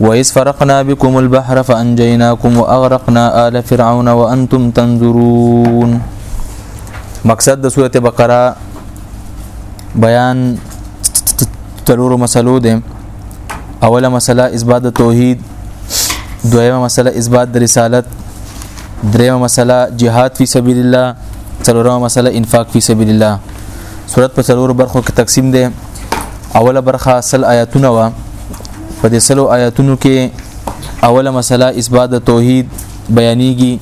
وإذ فرقنا بكم البحر فأنجيناكم وأغرقنا آل فرعون وأنتم تنظرون مقصد د سورته بقره بیان تلورو مسلو ده اوله مسله اثبات د توحید دویمه مسله اثبات د رسالت دریمه مسله جهاد فی سبیل الله څلورمه مسله انفاق فی سبیل الله صورت په څلورو برخو کې تقسیم ده اوله برخه سل آیاتونه وا په دې سلو آیاتونو کې اوله مسله اثبات توحید بیانېږي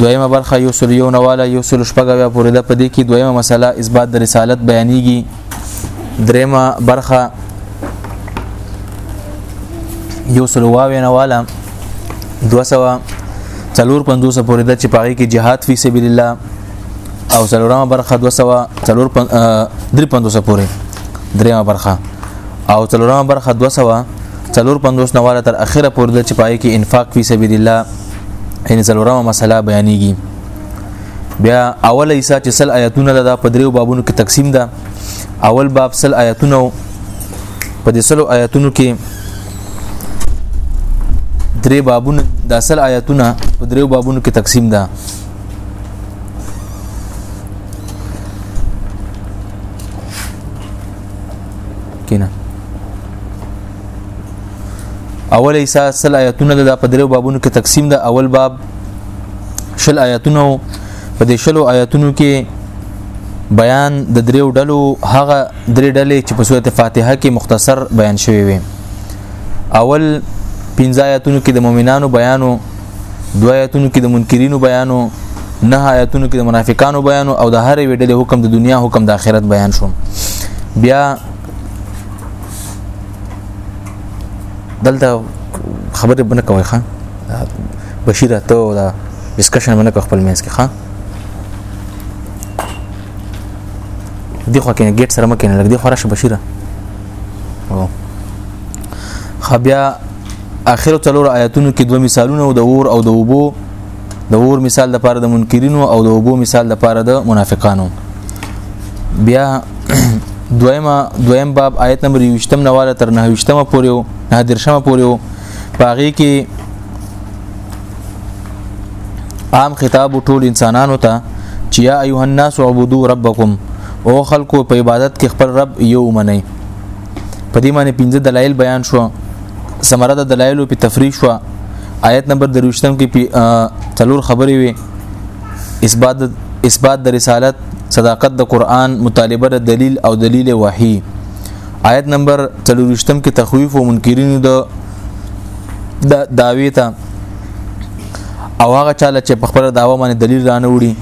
دویمه برخه یو سل یو نواله یو سل شپږه پورې ده په دې کې دویمه مسله اثبات د رسالت بیانېږي دریمه برخه یو سل واوې نواله 200 څلور پندوسه پورې ده چې پاره کې جهاد فی سبیل الله او څلورمه برخه 253 پورې دریمه برخه او څلورمه برخه 253 نواله تر اخره پورې د چپای کې انفاق فی سبیل الله ان څلورمه مسله بیانېږي بیا اول ایسا چې سل آیاتونه ده په دریو بابونو کې تقسیم ده اول باب سل آیاتونه په دې سلو آیاتونو کې درې بابونه د اصل آیاتونه په دریو بابونو کې تقسیم ده کینه اول ایسا سل آیاتونه د په درو بابونو کې تقسیم ده اول باب شل آیاتونه په دې شلو آیاتونو کې بیان د دریو ډلو هغه درې ډلې چې په سورته فاتحه کې مختصر بیان شوی وي اول پنځه آیاتونو کې د مؤمنانو بیانو دوه آیاتونو کې د منکرینو بیانو نه آیاتونو کې د منافقانو بیانو او د هر ویډلې حکم د دنیا حکم د آخرت بیان شو بیا دلته خبره بنه کوي خان بشیر ته دا ډسکشن بنه کوي خپل مینس کې خان دی خو کې ګیټ سره مکه نه لګ دی خو راشه بشیر او خبیا اخر څلور آیاتونو کې دوه مثالونه او د اور او د اوبو د اور مثال د پاره د منکرینو او د اوبو مثال د پاره د منافقانو بیا دویمه دویم باب آیت نمبر 20 نواله تر 29 پورې نه درشمه پورې پاغي کې عام خطاب ټول انسانانو ته چې یا ایه الناس عبدو ربکم او خلکو په عبادت کې خپل رب یو منئ په دې معنی پنځه دلایل بیان شو سمره د دلایلو په تفریح شو آیت نمبر دروشتم کې په تلور خبرې وي اثبات اثبات د رسالت صداقت د قران مطالبه د دلیل او دلیل وحی آیت نمبر 33 کې تخویف او منکرین د د داوی ته او هغه چاله چې په خپل داوا باندې دلیل رانه وړي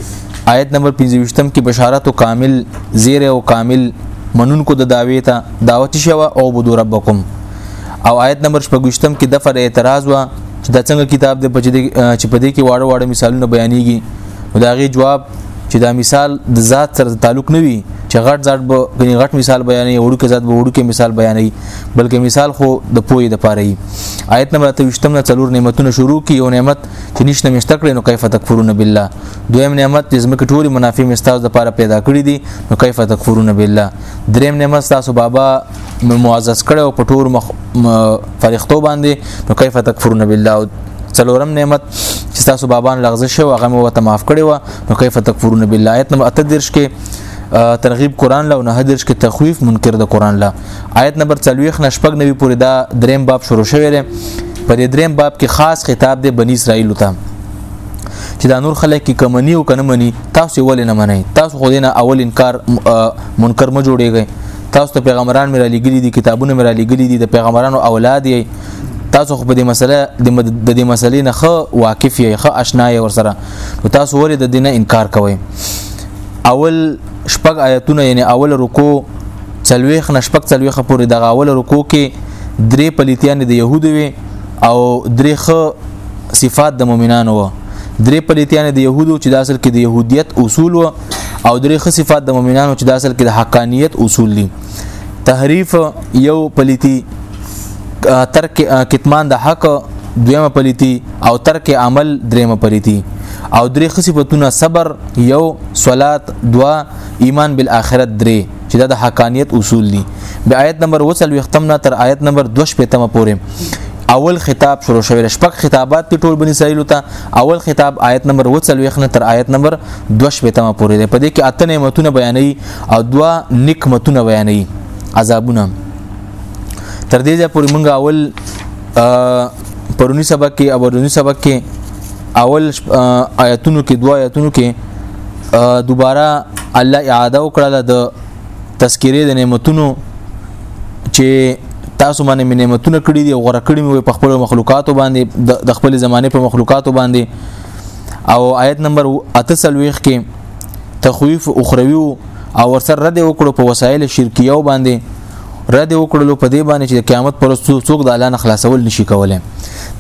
آیت نمبر 25 کې بشارت کامل زیر او کامل منون کو د داوی ته دعوت شوا او بدو ربکم او آیت نمبر 25 کې د فر اعتراض وا چې دا څنګه کتاب دی چې په دې کې واړه واړه مثالونه بیانېږي نو دا غي جواب چې دا مثال د ذات سره تعلق نه وي چې غټ ذات به غني غټ مثال بیانې وړو کې ذات به وړو کې مثال بیانې بلکې مثال خو د پوی د پاره ای آیت نمبر 28 نه څلور نعمتونه شروع کی یو نعمت چې نشته مشتکړې نو کیف تکفرون بالله دویم نعمت د زمکه ټولي منافع مستاز د پاره پیدا کړی دي نو کیف تکفرون بالله دریم نعمت تاسو بابا معزز کړي او په ټول مخ فرښتو باندې نو کیف تکفرون بالله څلورم نعمت چې تاسو بابا لغزه شو هغه مو ته معاف کړی و نو کیف تکفرون بالله آیت نمبر 38 کې ترغیب قران له نه هدرش کې تخویف منکر د قران له آیت نمبر 40 نشپګ نوی پورې دا دریم باب شروع شوی دی په دې دریم باب کې خاص خطاب دی بنی اسرائیل ته چې دا نور خلک کې کمنی او کنه منی تاسو ولې نه منئ تاسو خو دینه اول انکار منکر مو جوړیږئ تاسو ته پیغمبران مې را لګلي دي کتابونه مې را لګلي دي د پیغمبرانو اولاد یې تاسو خو په دې مسله د دې مسلې نه خو واقف یې خو آشنا یې ورسره نو تاسو ولې د دینه انکار کوئ اول شپږ آیتونه یعنی اول رکوع څلويخ نشپک څلويخه پورې دغه اول رکو کې درې پلیتیان د يهودو وي او درې خ صفات د مؤمنانو وو درې پلیتیان د يهودو چې د اصل کې د يهودیت اصول وو او درې خ صفات د مؤمنانو چې د اصل کې د حقانیت اصول دي تحریف یو پلیتی ترک کتمان د حق دویمه پلیتی او ترک عمل دریمه پلیتی او درې خصيفتونه صبر یو صلات دوا ایمان بالآخرت درې چې دا د حقانیت اصول دي به آیت نمبر 23 ختم نه تر آیت نمبر 2 پتمه پورې اول خطاب شروع شوی شپږ خطابات په ټول بنی اسرائیل ته اول خطاب آیت نمبر 23 نه تر آیت نمبر 2 پتمه پورې ده په دې کې اته نعمتونه بیانې او دوا نعمتونه بیانې عذابونه تر دې ځې پورې مونږ اول پرونی سبق کې او ورونی سبق کې اول آیتونو کې دوا آیتونو کې دوباره الله اعاده وکړه د تذکرې د نعمتونو چې تاسو باندې مې نعمتونه کړې دي او غوړه کړې مې په خپل مخلوقاتو باندې د خپل زمانه په مخلوقاتو باندې او آیت نمبر 38 کې تخویف اخروی او ورسره رد وکړو په وسایل شرکیو باندې رد وکړلو په دې باندې چې قیامت پر څوک د الله نه خلاصول نشي کولای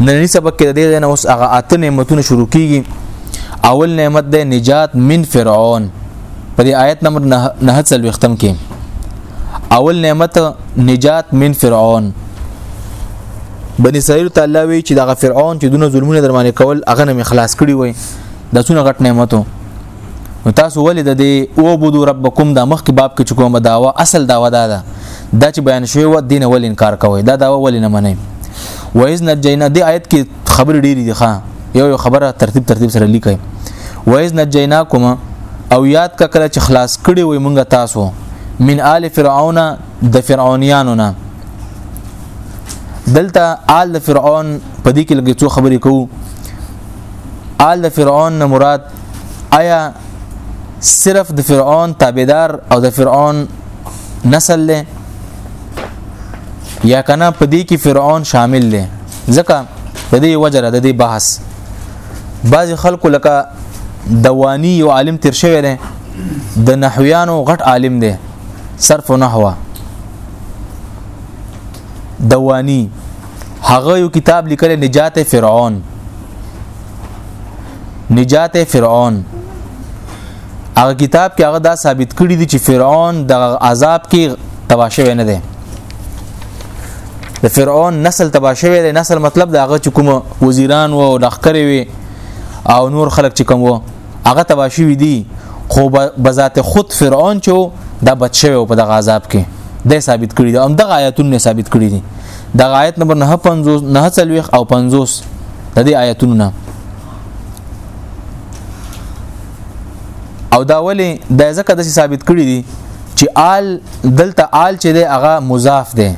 نننی سبق کې د دې نه اوس هغه اته نعمتونه شروع کیږي اول نعمت د نجات من فرعون په دې آیت نمبر 9 څل وختم کې اول نعمت نجات من فرعون بنی اسرائیل ته الله وی چې دغه فرعون چې دونه ظلمونه درمانه کول هغه نه خلاص کړی وای د څونه غټ نعمتو نو تاسو ولې د دې او بودو ربکم د مخکې باب کې چې کومه داوا اصل داوا دا ده دا چې بیان شوی و دین ول انکار کوي دا داوا ولې نه منئ و اذ نجینا دې آیت کې خبر ډېری دي ښا یو یو خبره ترتیب ترتیب سره لیکي و اذ نجیناکم او یاد ککره چې خلاص کړي وي مونږ تاسو من آل فرعون د فرعونیانو نه دلته آل د فرعون په دې کې لګي څو خبرې کوو آل د فرعون نه مراد آیا صرف د فرعون تابعدار او د فرعون نسل له یا کنه په دې کې فرعون شامل دی ځکه د دې وجره د دې بحث بعض خلکو لکه دوانی یو عالم تیر شوی دی د نحویانو غټ عالم دی صرف و نحوه دوانی هغه یو کتاب لیکل نجات فرعون نجات فرعون هغه کتاب کې هغه دا ثابت کړی دی چې فرعون د عذاب کې تباشوي نه دی د فرعون نسل تباشوي دی نسل مطلب دا هغه چې کوم وزیران و او نخکری وي او نور خلک چې کوم و هغه تباشوي دي خو بذات خود فرعون چې دا بچوي په دغه عذاب کې د ثابت کړی دی هم دغه آیاتونه ثابت کړی دي د آیت نمبر 9 50 9 او 50 د دې آیتونو نه او دا ولې د ځکه د ثابت کړی دي چې آل دلته آل چې دی هغه مضاف دی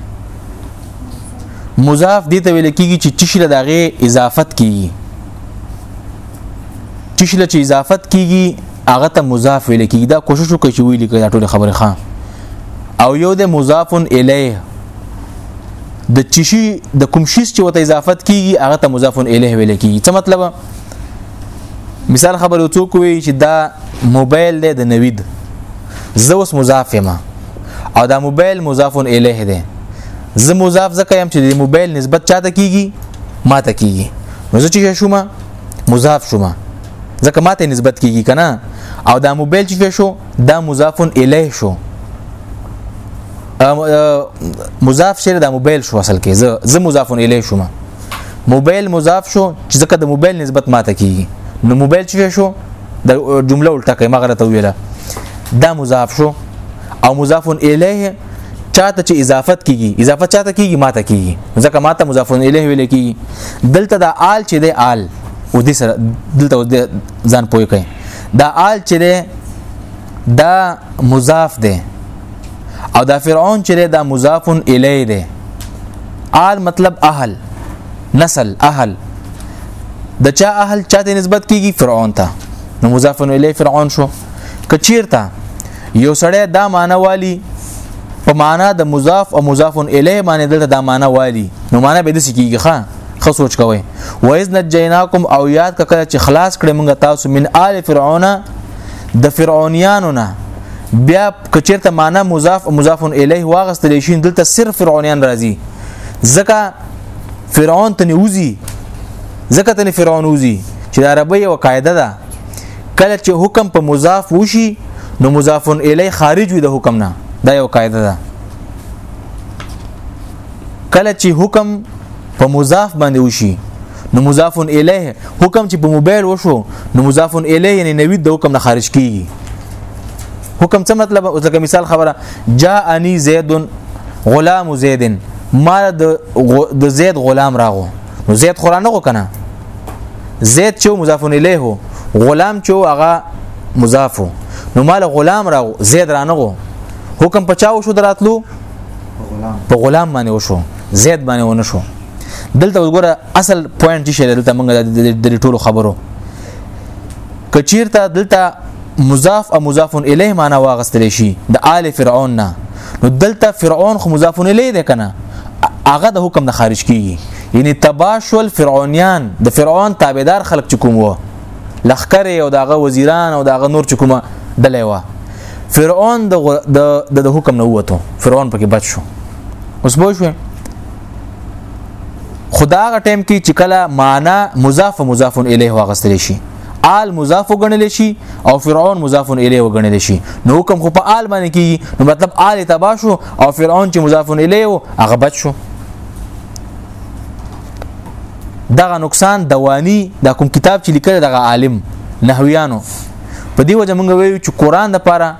مضاف دي ته ویل کیږي چې چشله دغه اضافت کیږي چشله چې اضافت کیږي هغه ته مضاف ویل کیږي دا کوشش وکړي چې ویل کړي ټول خبره خان او یو د مضاف الیه د چشي د کوم شیز چې وته اضافت کیږي هغه ته مضاف الیه ویل کیږي څه مطلب مثال خبر یو څوک وی چې دا موبایل دی د نوید زه اوس مضاف یم او دا موبایل مضاف الیه دی زه مضاف زکه یم چې د موبایل نسبت چاته کیږي ماته کیږي نو زه چې شوم مضاف شوم ځکه ماته نسبت کیږي کنه او دا موبایل چې شو دا مضاف الیه شو مضاف شر د موبایل شو اصل کې زه زه مضاف الیه شوم موبایل مضاف شو چې ځکه د موبایل نسبت ماته کیږي نو موبایل چې شو د جمله الټه کې مغره ته ویله دا مضاف شو او مضاف الیه چاته چې اضافت کیږي اضافت چاته کیږي ماته کیږي ځکه ماته مضاف الیه ویل کیږي دلته د آل چې د آل او د سره دلته ځان پوي کوي دا آل چې ده دا مضاف ده او دا فرعون چې ده دا مضاف الیه ده آل مطلب اهل نسل اهل د چا اهل چاته نسبت کیږي فرعون ته نو مضاف الیه فرعون شو کچیرته یو سړی دا معنی والی په معنا د مضاف او مضاف الیه باندې دلته دا معنا والی نو معنا به د سکیږي ښا خو سوچ کوی و اذ نجیناکم او یاد کړه چې خلاص کړې موږ تاسو من آل فرعون د فرعونیانو نه بیا کچیرته معنا مضاف او مضاف الیه واغستل شي دلته صرف فرعونیان راځي ځکه فرعون ته نیوزي ځکه ته فرعون وزي چې د عربی یو قاعده ده کله چې حکم په مضاف وشي نو مضاف الیه خارج وي د حکم نه دا یو قاعده ده کله چې حکم په مضاف باندې وشي نو مضاف الیه حکم چې په موبایل وشو نو مضاف الیه یعنی نوی د حکم نه خارج کیږي حکم څه مطلب اوس لکه مثال خبره جاءنی زید غلام زید مال د د زید غلام راغو نو زید خورانه کو کنه زید چې مضاف الیه غلام چې هغه مضاف نو مال غلام را زید رانغو حکم پچاو شو دراتلو په غلام باندې وشو زید باندې ونه شو دلته وګوره اصل پوینټ چې دلته موږ د ټولو خبرو کچیرته دلته مضاف او مضاف الیه معنا واغستل شي د آل فرعون نه نو دلته فرعون خو مضاف الیه ده کنه هغه د حکم نه خارج کیږي یعنی تباشل فرعونیان د فرعون تابعدار خلق چکوم وو لخر او داغه وزیران او داغه نور چکومه دلې وو فرعون د د د حکم نه وته فرعون پکې بچ شو اوس به شو خدا غ ټیم کې چې کله معنا مضاف مضاف الیه واغستل شي آل مضاف وګڼل شي او فرعون مضاف الیه وګڼل شي نو حکم خو په آل باندې کیږي نو مطلب آل تباشو او فرعون چې مضاف الیه هغه بچ شو دغه نقصان دواني دا کوم کتاب چې لیکل دغه عالم نحویانو په دی وجه مونږ ویو چې قران د پاره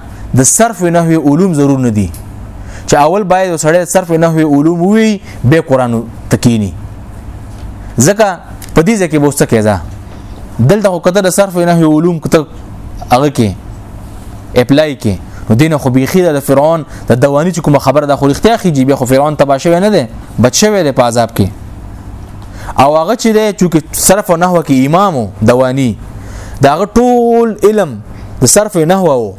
د صرف نحوی علوم ضرور نه دي چې اول باید وسړی صرف نحوی علوم وی به قران تکینی ځکه په دې ځکه بوسته کېده دلته خو کته د صرف نه علوم کته هغه کې اپلای کې نو دینه خو بيخي د فرعون د دوانی چې کوم خبره د خو اختیار خيږي به خو فرعون تبا شوی نه دی بچ شوی دی په عذاب کې او هغه چې دی چې صرف او نحو کې امام دوانی دا هغه ټول علم د صرف نحو وو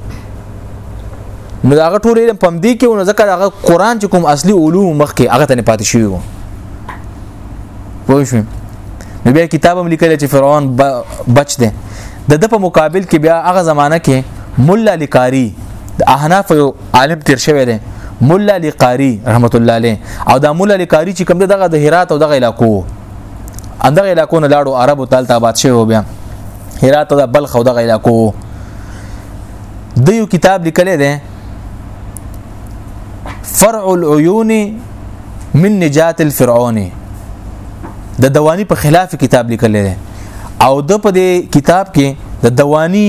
نو دا هغه ټول علم پم دی کې نو ځکه هغه قران چې کوم اصلي علوم مخ کې هغه ته نه پاتې شوی وو پوه شئ نو بیا کتاب هم لیکل چې فرعون بچ دی د د په مقابل کې بیا هغه زمانہ کې مولا لقاری د احناف یو عالم تیر شوی دی مولا لقاری رحمت الله علیه او دا مولا لقاری چې کوم دغه د هرات او دغه علاقو اندغه علاقو نه لاړو عربو تال ته آباد شوی بیا هرات او بلخ او دغه علاقو د یو کتاب لیکل دی فرع العيون من نجات الفرعون د دوانی په خلاف کتاب لیکل دی او د په دې کتاب کې د دوانی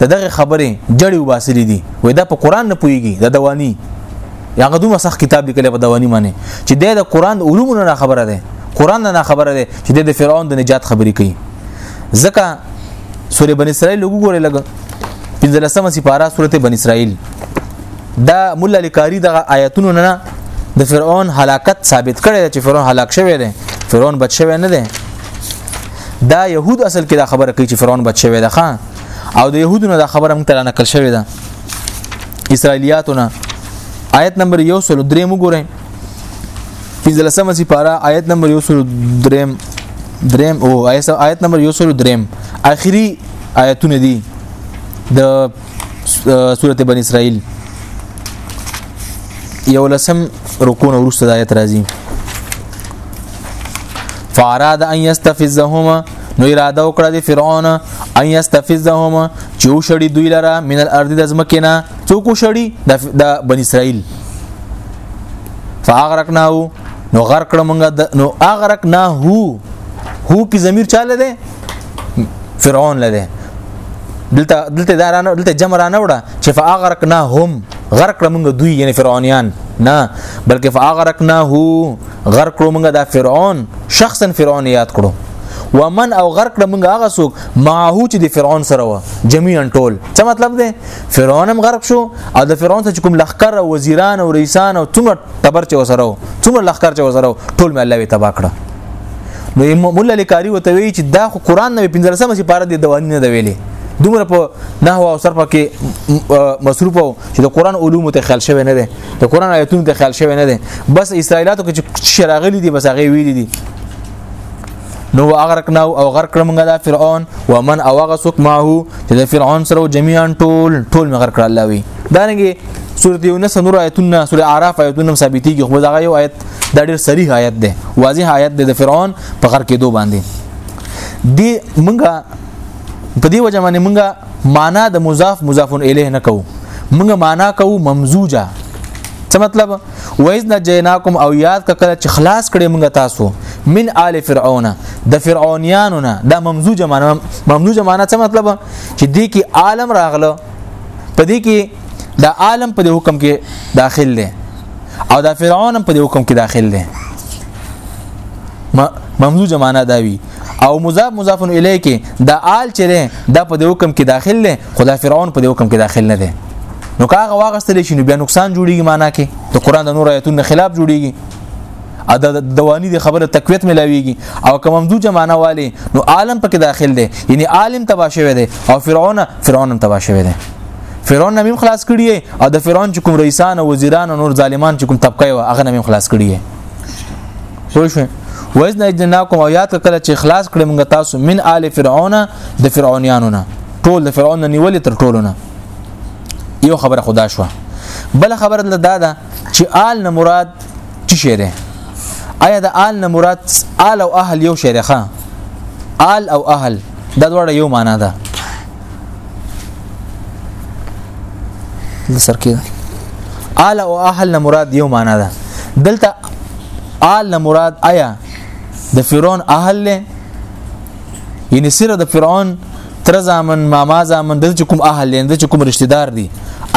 د دغه خبرې جړې وباسلې دي وې دا په قران نه پويږي د دوانی یا غدو مسخ کتاب لیکل په دوانی باندې چې د قران علوم نه خبره ده قران نه خبره ده چې د فرعون د نجات خبرې کوي ځکه سورې بن اسرائیل وګورئ لګ 15 سپاره سورته بن اسرائیل دا مولا لکاری دغه آیتونو نه د فرعون هلاکت ثابت کړی چې فرعون هلاک شوی دی فرعون بچ شوی نه دی دا يهود اصل کې دا خبره کوي چې فرعون بچ شوی دی ښا او د يهودو نه دا خبره موږ ته نقل شوی ده اسرایلیاتونه آیت نمبر 103 وګورئ پنځلسمه سي پارا آیت نمبر 103 دریم او آیت نمبر 103 اخري آیتونه دي د سورته بنی اسرائیل یو لسم رکو نه ورسته د آیت راځي فاراد ان یستفزهما نو اراده وکړه د فرعون ان یستفزهما چې وشړي دوی لره من الارض د ځمکې نه څوک وشړي د بنی اسرائیل فاغرقناه نو غرق کړه مونږه نو اغرقناه هو هو په ضمیر چاله ده فرعون لده دلته دلته دارانه دلته جمرانه وړه چې فاغرقنا هم غرق کړه موږ دوی یعنی فرعونیان نه بلکې فاغرقنا هو غرق کړو موږ دا فرعون شخصا فرعون یاد کړو ومن او غرق کړه موږ هغه څوک معه چې د فرعون سره و جميعا ټول څه مطلب دی فرعون هم غرق شو او د فرعون څخه کوم لخر او وزیران او رئیسان او څومره تبر چې وسره څومره لخر چې وسره ټول مې الله وی تبا کړه نو مولا لکاری وته وی چې دا خو قران نه 15 سپاره د دوانی نه دی ویلي دومره په نحو او صرف کې مصروف او چې د قران علوم ته خیال شوی نه دی د قران آیتونو ته خیال شوی نه دی بس اسرائیلاتو کې چې شراغلی دي بس هغه ویلي دي نو اغرقنا او غرق کړم غدا فرعون ومن او هغه سوک ماهو چې د فرعون سره جميعا ټول ټول مغرق کړ الله وی دا نګي سورته یونس نور آیتونه سورته اعراف آیتونه ثابتېږي خو دا یو آیت دا ډیر صریح آیت دی واضح آیت دی د فرعون په غر کې دوه باندې دی مونږه په دی وجه باندې مونږه معنا د مضاف مضاف الیه نه کوو مونږه معنا کوو ممزوجه څه مطلب وایز نه جناکم او یاد کړه چې خلاص کړي مونږه تاسو من آل فرعون د فرعونیانو نه دا ممزوجه معنا ممزوجه معنا څه مطلب چې دی کې عالم راغله په دې کې دا عالم په دې حکم کې داخل دی او دا فرعون په دې حکم کې داخل دی ممزوج معنا دا وی او مضاف مضاف الیه کې دا آل چې ده دا په دې حکم کې داخل دی خدا فرعون په دې حکم کې داخل نه دی نو کاغه واغستل شي نو بیا نقصان جوړیږي معنا کې د قران د نور آیتونو خلاف جوړیږي ا د دوانی د خبره تقویت ملاویږي او کوم ممدوج معنا والی نو عالم پکې داخل دی یعنی عالم تبا شوی دی او فرعون فرعون تبا شوی دی فرعون نمیم خلاص کړی او د فرعون چې کوم رئیسان او وزیران او نور ظالمان چې کوم طبقه و هغه نمیم خلاص کړی پوه شئ وایز نه جناکم او یاد کړه چې خلاص کړم موږ تاسو من آل فرعون د فرعونانو نه ټول د فرعون نه نیولې تر ټولو نه یو خبره خدا شو بل خبره دا ده چې آل نه مراد څه شی دی آیا د آل نه مراد آل او اهل یو شی دی ښا آل او اهل دا دواړه یو معنا ده د سرکې آل او اهل نه مراد یو معنا ده دلته آل نه مراد آیا د فرعون اهل له یعنی سره د فرعون تر زامن ماما زامن د کوم اهل له د کوم رشتہ دار دي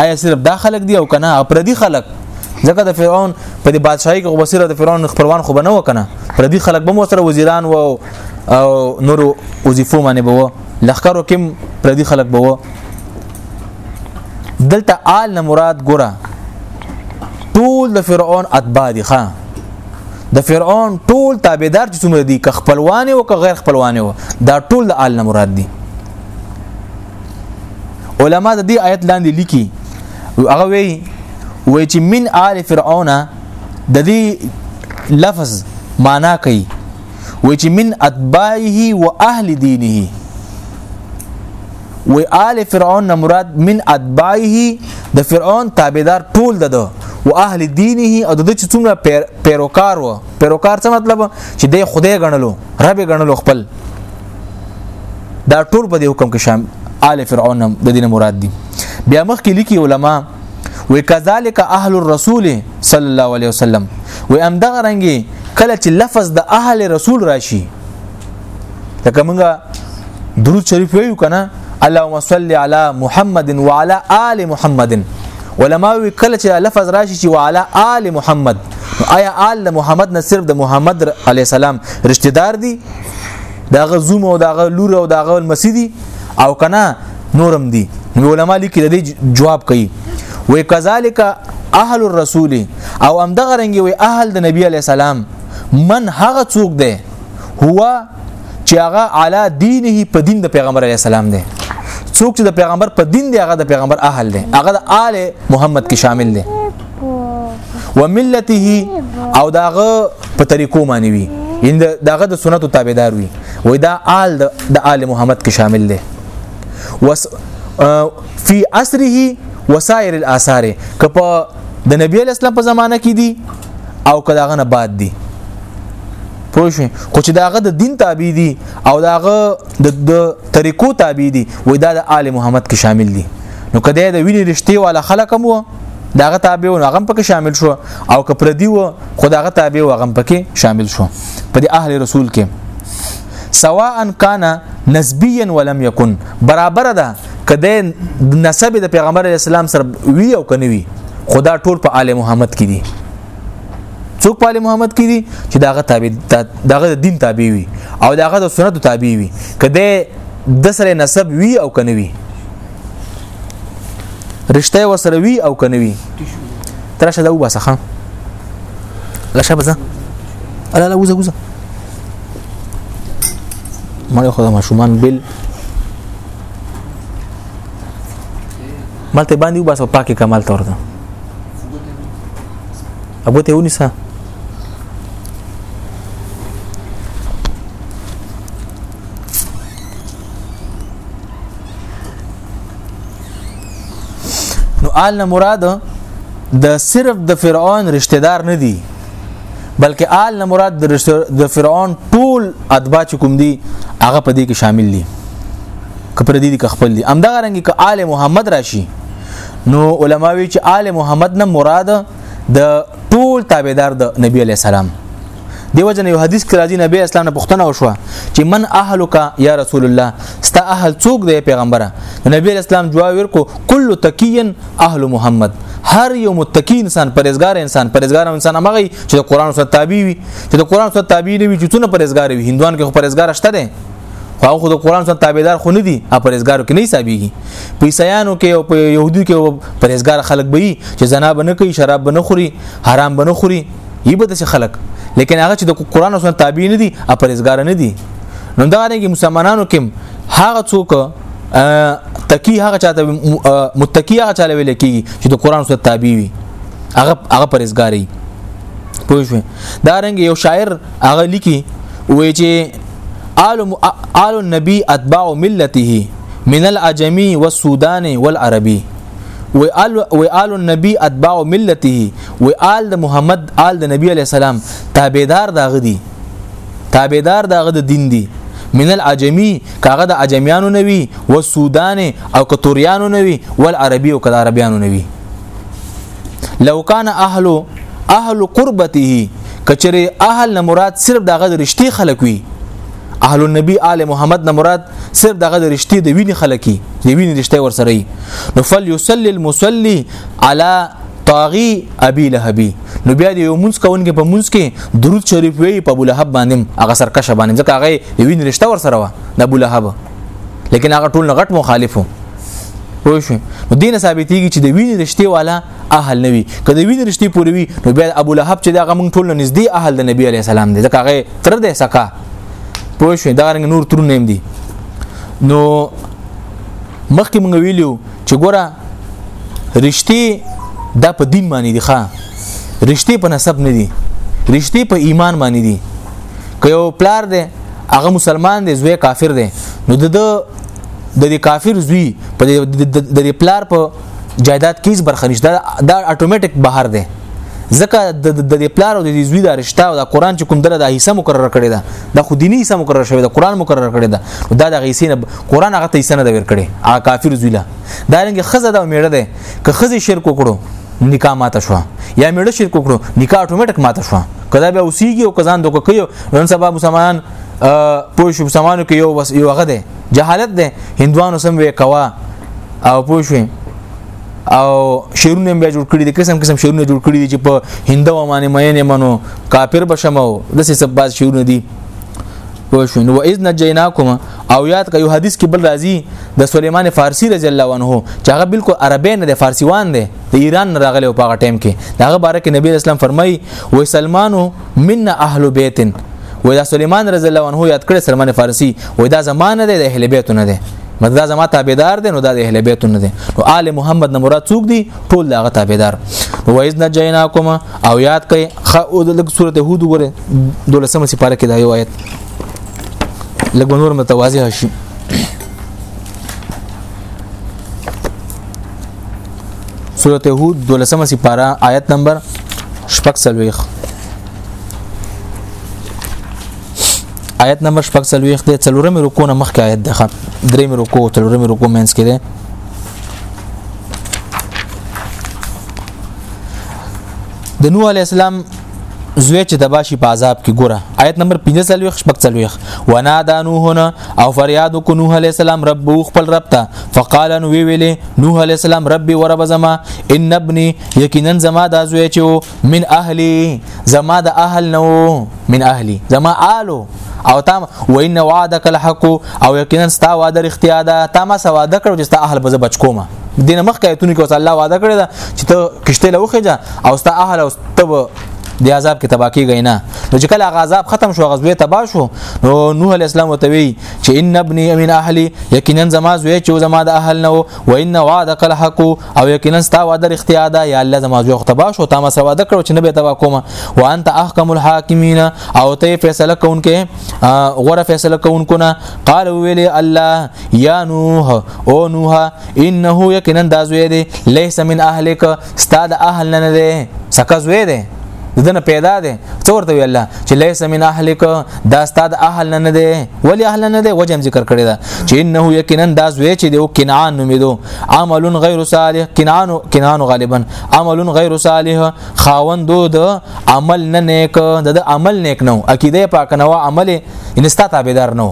آیا صرف دا خلک دي او کنه پردي خلک ځکه د فرعون په دې بادشاہي کې وبصره د فرعون خپلوان خو بنو کنه پردي خلک به مو سره وزیران وو او نورو وظیفو باندې بو لخرو کې پردي خلک بوه دلته آل نه مراد ګره ټول د فرعون اتباع دي ښا د فرعون ټول تابعدار چې څومره دي که خپلوانه او که غیر خپلوانه و دا ټول د آل نه مراد دي علما د دې آیت لاندې لیکي هغه وی وی چې من آل فرعون د دې لفظ معنا کوي وای چې من اتباعه و اهل دینه و آل فرعون نه مراد من اتباعه د فرعون تابعدار ټول ده او اهل دینه او د چې څومره پیروکار و پیروکار څه مطلب چې د خدای غنلو رب غنلو خپل دا ټول په دې حکم کې شامل آل فرعون د دینه مراد دي بیا مخکې لیکي علما وکذالک اهل الرسول صلی الله علیه وسلم وي هم دغه رنګي کله چې لفظ د اهل رسول راشي لکه موږ درود شریف ویو کنه اللهم صل علی محمد وعلى آل محمد علما وی کله چې لفظ راشي چې وعلى آل محمد آیا آل د محمد نه صرف د محمد علی السلام رشتہ دار دي داغه زوم او داغه لور او داغه مسیدی او کنه نورم دي علما لیکي د جواب کوي وی کذالک اهل الرسول او هم دغه رنګي وي اهل د نبی علی سلام من هغه څوک دی هو چې هغه علا دینه په دین د پیغمبر علی سلام دی څوک چې د پیغمبر په دین دی هغه د پیغمبر اهل دی هغه د آل محمد کې شامل دی وملته او داغه په طریقو معنی وي ان داغه د سنتو تابعدار وي وای دا آل د آل محمد کې شامل دی وس فی عصره وسائر الاثار کپه د نبی علی اسلام په زمانه کې دي او که داغه نه بعد دي پوه شو خو چې داغه د دین تابع دي او داغه د طریقو تابع دي وای دا د آل محمد کې شامل دي نو کله د ویني رښتې والا خلک هم وو داغه تابع و هغه پکې شامل شو او که پردي و خو داغه تابع و هغه پکې شامل شو په دې اهل رسول کې سواء کان نسبيا ولم يكن برابر ده کده نسب د پیغمبر اسلام سره وی او کنه وی خدا ټول په آل محمد کې دي څوک په آل محمد کې دي چې داغه تابع داغه دین تابع وي او داغه د سنت تابع وي کده د سره نسب وی او کنه وی رشته وسره وی او کنه وی ترشه دا وباسه خان لا شبزه لا لا وزه وزه ما خو ما شومان بل مالته باندې وباسه پاکه کمال تور ده ابو ته ونیسه نو آل نه مراد د صرف د فرعون رشتہ دار نه دی بلکې آل نه مراد د فرعون ټول اتباع چې کوم دي هغه په دې کې شامل دي کپر دي د خپل دي امدا رنګ کې آل محمد راشي نو علماوی چې آل محمد نه مراد د ټول تابعدار د نبی علی السلام دیو جن یو حدیث کې راځي نبی اسلام نه پوښتنه وشوه چې من اهلک یا رسول الله ستا اهل څوک دی پیغمبره نبی اسلام جواب ورکو کل تکین اهل محمد هر یو متقی انسان پرهیزګار انسان پرهیزګار انسان هغه چې د قران سره تابع وي چې د قران سره تابع نه وي چې څونه پرهیزګار وي هندوان کې خو پرهیزګار شته دي خو خو د قران سره تابعدار خو نه دي ا پرهیزګارو کې نه حسابيږي په عیسایانو کې او په يهودو کې پرهیزګار خلک به وي چې زنا به نه کوي شراب به نه خوري حرام به نه خوري یي به د خلک لیکن هغه چې د قران سره تابع نه دي ا پرهیزګار نه دي نو دا رنګ مسلمانانو کې هغه څوک تکی هغه چاته متکی هغه چاله ویل کیږي چې د قران سره تابع وي هغه هغه پرېزګاری پوه شو دا رنګ یو شاعر هغه لیکي وای چې آل آل النبي اتباع ملته من العجمي والسودان والعربي و آل و آل النبي اتباع ملته و آل د محمد آل د نبی عليه السلام تابعدار داغدي تابعدار دغه د دین دی من العجمی کاغه د عجمیانو نوي و سودان او کتوریانو نوي ول عربي او کله عربیانو نوي لو کان اهل اهل قربته کچره اهل نه مراد صرف دغه د رښتې خلک وي اهل النبي آل محمد نه مراد صرف دغه د رښتې د وینې خلکي د وینې رښتې ورسره نو فل یصلی المصلی علی طاغی ابي لهبی نو بیا د یو مونږ کوونکې په مونږ کې درود شریف وی په ابو لهب باندې هغه سرکشه باندې ځکه هغه د وین رشتہ ور سره و د ابو لهب لیکن هغه ټول غټ مخالفو پوه شو نو دینه ثابتېږي چې د وینې رشتې والا اهل نه وي که د وینې رشتې پورې وي نو بیا ابو لهب چې دغه مونږ ټول نږدې اهل د نبی علی السلام دی ځکه هغه تر دې سکا پوه شو دا رنګ نور ترونه هم دي نو مخکې مونږ ویلو چې ګوره رښتې دا په دین باندې دي ښا رښتې په نسب نه دي رښتې په ایمان باندې دي که یو پلار دی هغه مسلمان دی زوی کافر دی نو د د دې کافر زوی په د دې پلار په جایداد کې هیڅ برخه نشته دا اتوماتیک بهر دی ځکه د دې پلار او د دې زوی د رشتہ او د قران چې کوم دله د حصہ مقرره کړی دا د خودینی حصہ مقرره شوی دا قران مقرره کړی دا دا د غیسین قران هغه ته سند ورکړي هغه کافر زویلا دا رنګ خزه دا میړه ده که خزه شرک وکړو نکاح ماته شو یا میړه شرک وکړو نکاح اتوماتیک ماته شو کله به اوسېږي او کزان دوک کوي نن سبا مسلمان پوه شو مسلمانانو کې یو بس یو هغه ده جهالت ده هندوانو سم وی کوا او پوه شو او شعرونه بیا جوړ کړي دي قسم قسم شعرونه جوړ کړي دي چې په هندو باندې مې نه منو کافر بشمو د څه سب باز شعرونه دي پوه شو نو اذ نجیناکم او یاد کيو حدیث کې بل راځي د سليمان فارسی رضی الله عنه چې هغه بالکل عربی نه دی فارسی وان دی د ایران نه راغلی په هغه ټیم کې داغه باره کې نبی اسلام فرمایي وای سلمانو من اهل بیت وای دا سليمان رضی الله عنه یاد کړ سلمان فارسی وای دا زمانه دی د اهل بیت نه دی مګر دا زما تابعدار دي نو دا د اهل بیت نه دي نو آل محمد نه مراد څوک دي ټول دغه تابعدار وایز نه جیناکم او یاد کړئ خ او د لګ سورته هود وګوره دولسمه سپاره کې دا یو آیت لګ نور متوازی شي سورته هود دولسمه سپاره آیت نمبر شپږ سلويخ آیت نمبر شپږ سلويخ د څلورمې رکو نه مخکې آیت ده درېمې رکو څلورمې رکو مینس کې ده د نوح علی السلام زوی چې تباشي په عذاب کې ګوره آیت نمبر 15 سلويخ شپږ سلويخ ونا دانوهنا او فریاد کو نوح علی السلام رب خپل رب ته فقال نو وی ویلې نوح علی السلام ربي ورب زما ان ابني یقینا زما د زوی چې من اهلی زما د اهل نو من اهلی زما آلو او تام وان وعدک الحق او یقینا ستا وعده اختیار ده تا ما سواده کړو چې ستا اهل به بچ کومه دینه مخکې ایتونه کې الله وعده کړی دا چې ته کشته لوخه جا او ستا اهل او ته دی عذاب کې تبا کیږي نه نو چې کله عذاب ختم شو غزوه تبا شو نو نوح علی السلام وتوی چې ان ابنی من اهلی یقینا زما زوی چې زما د اهل نه و ان وعدک الحق او یقینا ستا وعده اختیار ده یا الله زما زوی تبا شو تا ما سوا د کړو چې نه به تبا کوم وانت احکم الحاکمین او ته فیصله کوونکې غوره فیصله کوونکو نه قال ویلی الله یا نوح او نوح انه یقینا دازوی دی لیس من اهلک استاد اهل نه دی سکه زوی دی دنه پیدا دی څورته وی الله چې لیس من اهلک دا استاد اهل نه دی ولی اهل نه دی وجم ذکر کړی دا چې انه یقینا دا زوی چې دی کنعان نومیدو عمل غیر صالح کنعان کنعان غالبا عمل غیر صالح خاوندو د عمل نه نیک د عمل نیک نو عقیده پاک نو عمل ان ستا تابعدار نه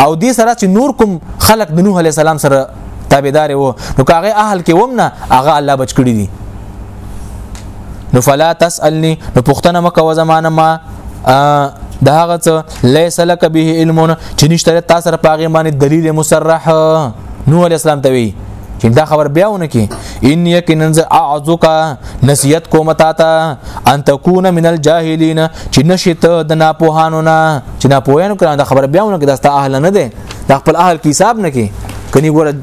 او دې سره چې نور کوم خلق د نوح علی السلام سره تابعدار وو نو کاغه اهل کې وم نه هغه الله بچ کړی دي نو فلا تسالني نو پښتنه مکو زمانه ما د هغه څه ليس لك به علم چې نشته تاسو سره پاغه باندې دلیل مصرح نو علي اسلام ته وی چې دا خبر بیا ونه کی ان یقینا اعذک نصیحت کوم تا ته ان تکون من الجاهلین چې نشیت د ناپوهانو نه چې ناپوهانو کړه دا خبر بیا ونه کی دا ست اهل نه ده د خپل اهل کې حساب نه کی کني ګور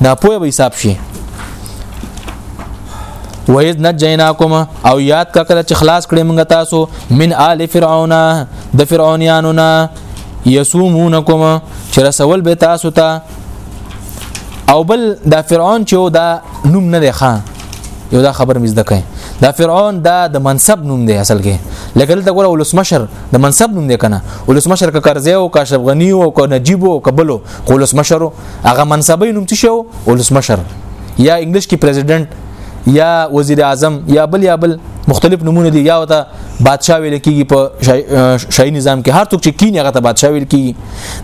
ناپوه به حساب شي وَإِذْ نَجَّيْنَاكُمْ او یاد کا کله چې خلاص کړې موږ تاسو من آل فرعون د فرعونانو نه یسومونکم چې رسول به تاسو ته او بل دا فرعون چې دا نوم نه دی خان یو دا خبر مزده کوي دا فرعون دا د منصب نوم دی اصل کې لکه دلته ګوره ولسمشر د منصب نوم دی کنه ولسمشر که کرزی او که اشرف غنی او که نجیب او که بلو ولسمشر هغه منصبې نوم څه شو ولسمشر یا انګلیش کې پریزیدنت یا وزیر اعظم یا بل یا بل مختلف نمونه دي یا وته بادشاه ویل کیږي په شاهي نظام کې هر څوک چې کینی هغه ته بادشاه ویل کیږي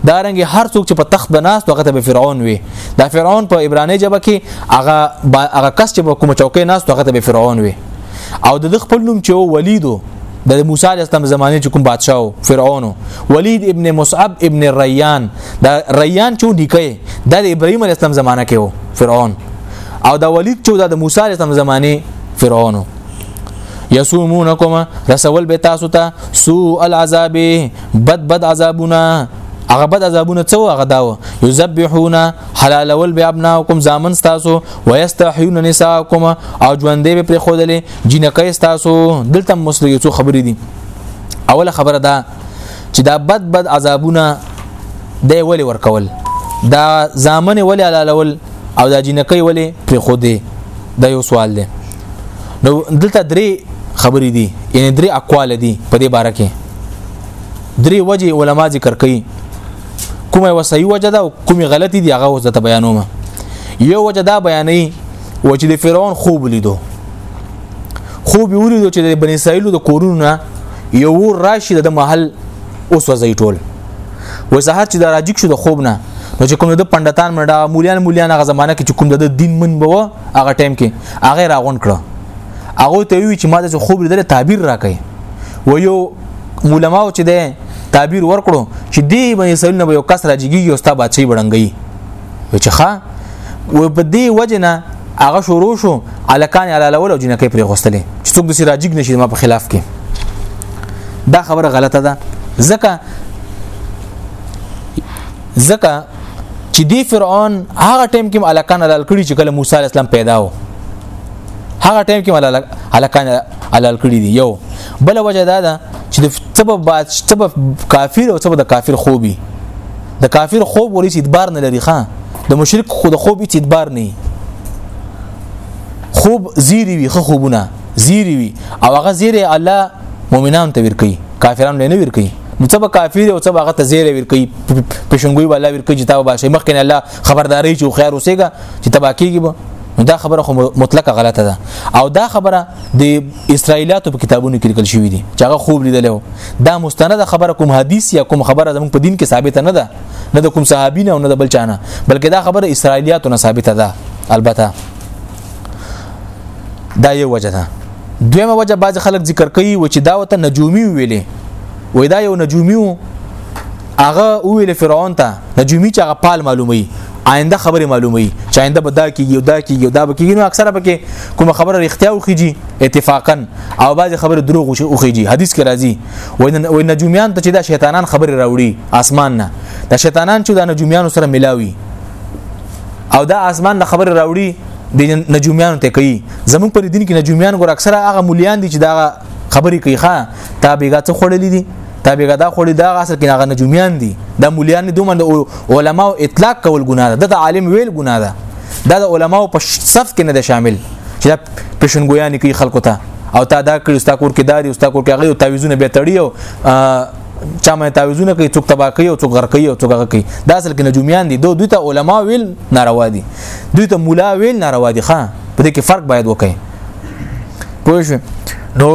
دا رنګ هر څوک چې په تخت بناست هغه ته فرعون وي دا فرعون په عبرانی ژبه کې هغه هغه کس چې په کوم چوکۍ ناست هغه ته فرعون وي او د خپل نوم چې ولیدو د موسی علیه السلام زمانه چې کوم بادشاه فرعون ولید ابن مصعب ابن ریان دا ریان چې دی کوي د ابراهیم علیه السلام زمانه کې وو فرعون او دا ولید چې د موسی علیه السلام زمانه فرعونو یسومونکم رسول به تاسو ته سوء العذاب بد بد عذابونه هغه بد عذابونه څو هغه داو یذبحون حلال ول به ابناکم زامن تاسو ويستحيون نساءکم او ژوندې به پر خودلې جنکې تاسو دلته مسلې څو خبرې دي اوله خبره ده چې دا بد بد عذابونه دی ولې ورکول دا ځامن ولې علالول او دا جنکۍ ولې پر خو دی دا یو سوال دی نو دلته درې خبرې دي یعنی درې اقوال دي په دې باره کې درې وجه علما ذکر کوي کومه وسعي وجه ده او کومه غلطي دي هغه وځه بیانوم یو وجه دا بیانې و چې د فرعون خوب لیدو خو به ولیدو چې د بنی اسرائیل د کورونو نه یو راشي د محل اوس وځي ټول و سحر چې د راجیک شو د خوب نه نو چې کوم د پندتان منډه مولیان مولیان هغه زمانہ کې چې کوم د دین من بو هغه ټیم کې هغه راغون کړه هغه ته وی چې ما د خوب لیدل تعبیر راکې و یو علماء چې ده تعبیر ورکړو چې دی باندې سړی نه یو کس راځيږي او ستا بچي بړنګي چې ښا و په دې وجنه هغه شروع شو الکان علالول او جنکې پرې غوستلې چې څوک د سراجیګ نشي ما په خلاف کې دا خبره غلطه ده ځکه ځکه چې دی فرعون هغه ټیم کې الکان علال کړی چې کله موسی علی السلام پیدا و هغه ټیم کې الکان علال کړی دی یو بل وجه دا ده چې د سبب باد سبب کافر او سبب د کافر خوبي د کافر خوب ورې ادبار نه لري خان د مشرک خو د خوب هیڅ اعتبار نه خوب زیری وي خو خوبونه زیری وي او هغه زیری الله مؤمنان ته ورکي کافران نه ورکي نو څه به کافر او څه به هغه ته زیری ورکي پښنګوي ولا ورکي چې تاسو باشه مخکې الله خبرداري چې خیر اوسېګا چې تبا کېږي به دا خبره خو مطلقه غلطه ده او دا خبره د اسرایلاتو په کتابونو کې لیکل شوې دي چې هغه خوب لیدل دا مستند خبره کوم حدیث یا کوم خبره زموږ په دین کې ثابت نه ده نه د کوم صحابین او نه د بل چانه بلکې دا خبره اسرایلیاتو نه ثابته ده البته دا یو وجه ده دویمه وجه بعض خلک ذکر کوي و چې دا وته نجومی ویلې وې دا یو نجومی و هغه ویل فرعون ته نجومی چې هغه پال معلومي آینده خبره معلومي چې آینده به دا کیږي دا کیږي دا به کیږي نو اکثره پکې کوم خبره اختیار وخیږي اتفاقا او بعض خبره دروغ وخیږي حدیث کې راځي وای نجوميان ته چې دا شیطانان خبرې راوړي اسمان نه دا شیطانان چې دا نجوميانو سره ملاوي او دا اسمان نه خبرې راوړي د نجوميانو ته کوي زموږ پر دین کې نجوميان ګور اکثره هغه مليان دي چې دا خبرې کوي ښا تا بیګا څه خړلې دي تا بیګا دا خړلې دا اصل کې هغه نجوميان دي دا مليان دي دومره علما او اطلاق کول ګناه ده د عالم ویل ګناه ده دا د علماو په صف کې نه ده شامل چې پیشنګویان کوي خلکو ته او تا دا کړی ستا کور کې داري ستا کور کې هغه تعویذونه به تړي او چا مې تعویذونه کوي څوک تبا کوي او څوک غر کوي او څوک هغه کوي دا اصل کې نجوميان دي دوی ته علما ویل ناروا دي دوی ته مولا ویل ناروا دي ښا په دې کې فرق باید وکړي پوه شو نو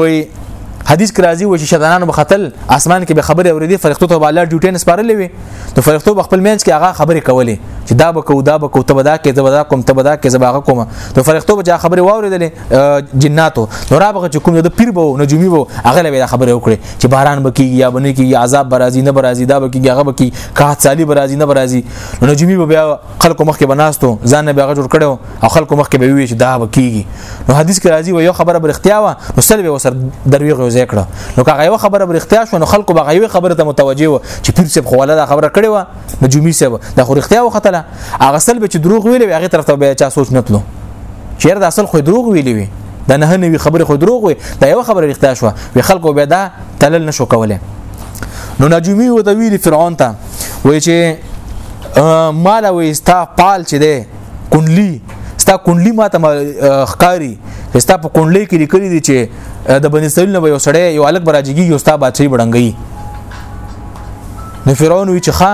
حدیث کې راځي و چې شیطانانو به خطل اسمان کې به خبرې اورېدي فرښتو ته به الله ډیوټي نسپارلې وي نو فرښتو به خپل مینځ کې هغه خبرې کولې چې دا به کو دا به کو ته به دا کې ته به دا کوم ته به دا کې زباغه کوم نو فرښتو به خبرې واورېدلې جناتو نو را بغه کوم د پیر بو نجومی بو هغه له خبره وکړي چې باران بکی یا بنه کی عذاب برازي نه برازي دا بکی هغه بکی که سالی برازي نه برازي نو نجومی به بیا خلکو مخ کې بناستو ځان نه بیا جوړ کړو او خلکو مخ کې به وی چې دا بکیږي نو حدیث کې راځي و یو خبره بر اختیا و نو سل به وسر درویغه وزې کړه نو که یو خبره بر اختیا شو نو خلکو به یو خبره ته متوجه و چې پیر څه خو ولا خبره کړې و د جمعي صاحب دا خو رښتیا وختله هغه سل به چې دروغ ویلې وي هغه طرف ته به چا سوچ نتلو چیرې د اصل خو دروغ ویلې وي دا نه نوې خبره خو دروغ وي دا یو خبره رښتیا شو وی خلکو به دا تلل نشو کوله نو نجومی و ته ویل فرعون ته وای چې مال وې ستا پال چې ده کونډلی ستا کونډلی ما ته ښکاری ستا په کونډلی کې لیکلي دي چې د بنی اسرائیل نه یو سړی یو الګ براجیږي یو ستا بادشاہي بړنګي نو فرعون وی چې ښا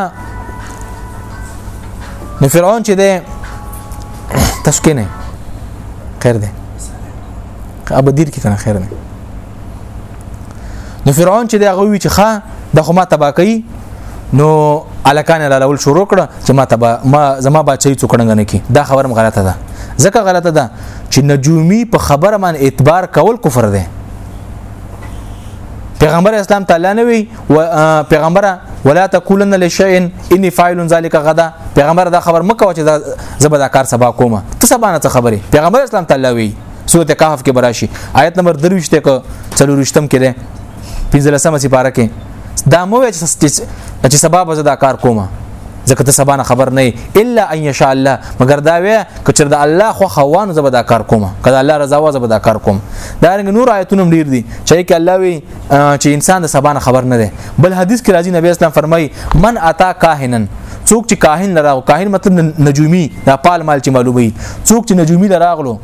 نو فرعون چې ده تسکینه خیر ده ابو دیر کې کنه خیر ده نو فرعون چې ده غوي چې ښا د خو ما تبا کوي نو الکان لاول شروع کړه چې ما تبا ما زما بچی څوکړنګ نه کی دا خبره غلطه ده ځکه غلطه ده چې نجومی په خبره من اعتبار کول کفر ده پیغمبر اسلام تعالی نه وی و پیغمبره ولا تقولن لشيء اني فاعل ذلك غدا پیغمبر دا خبر مکو چې زبر دا کار سبا کوم ته سبا نه خبره پیغمبر اسلام تعالی وی سورته کهف کې براشي آیت نمبر 23 ته کو 23 تم کې ده 15 سم سي پارکه دا مو چې سبا به دا کار کومه ځکه ته سبا نه خبر نه الا ان یشاء الله مګر دا وی کچر د الله خو خوانو زبدا کار کوم کله الله رضا وا زبدا کار کوم دا رنګ نور آیتونه ډیر دي چې کې الله وی چې انسان د سبا نه خبر نه دی بل حدیث کې راځي نبی اسلام فرمایي من اتا کاهنن څوک چې کاهن لراغو کاهن مطلب نجومی دا پال مال چې معلومي څوک چې نجومی لراغلو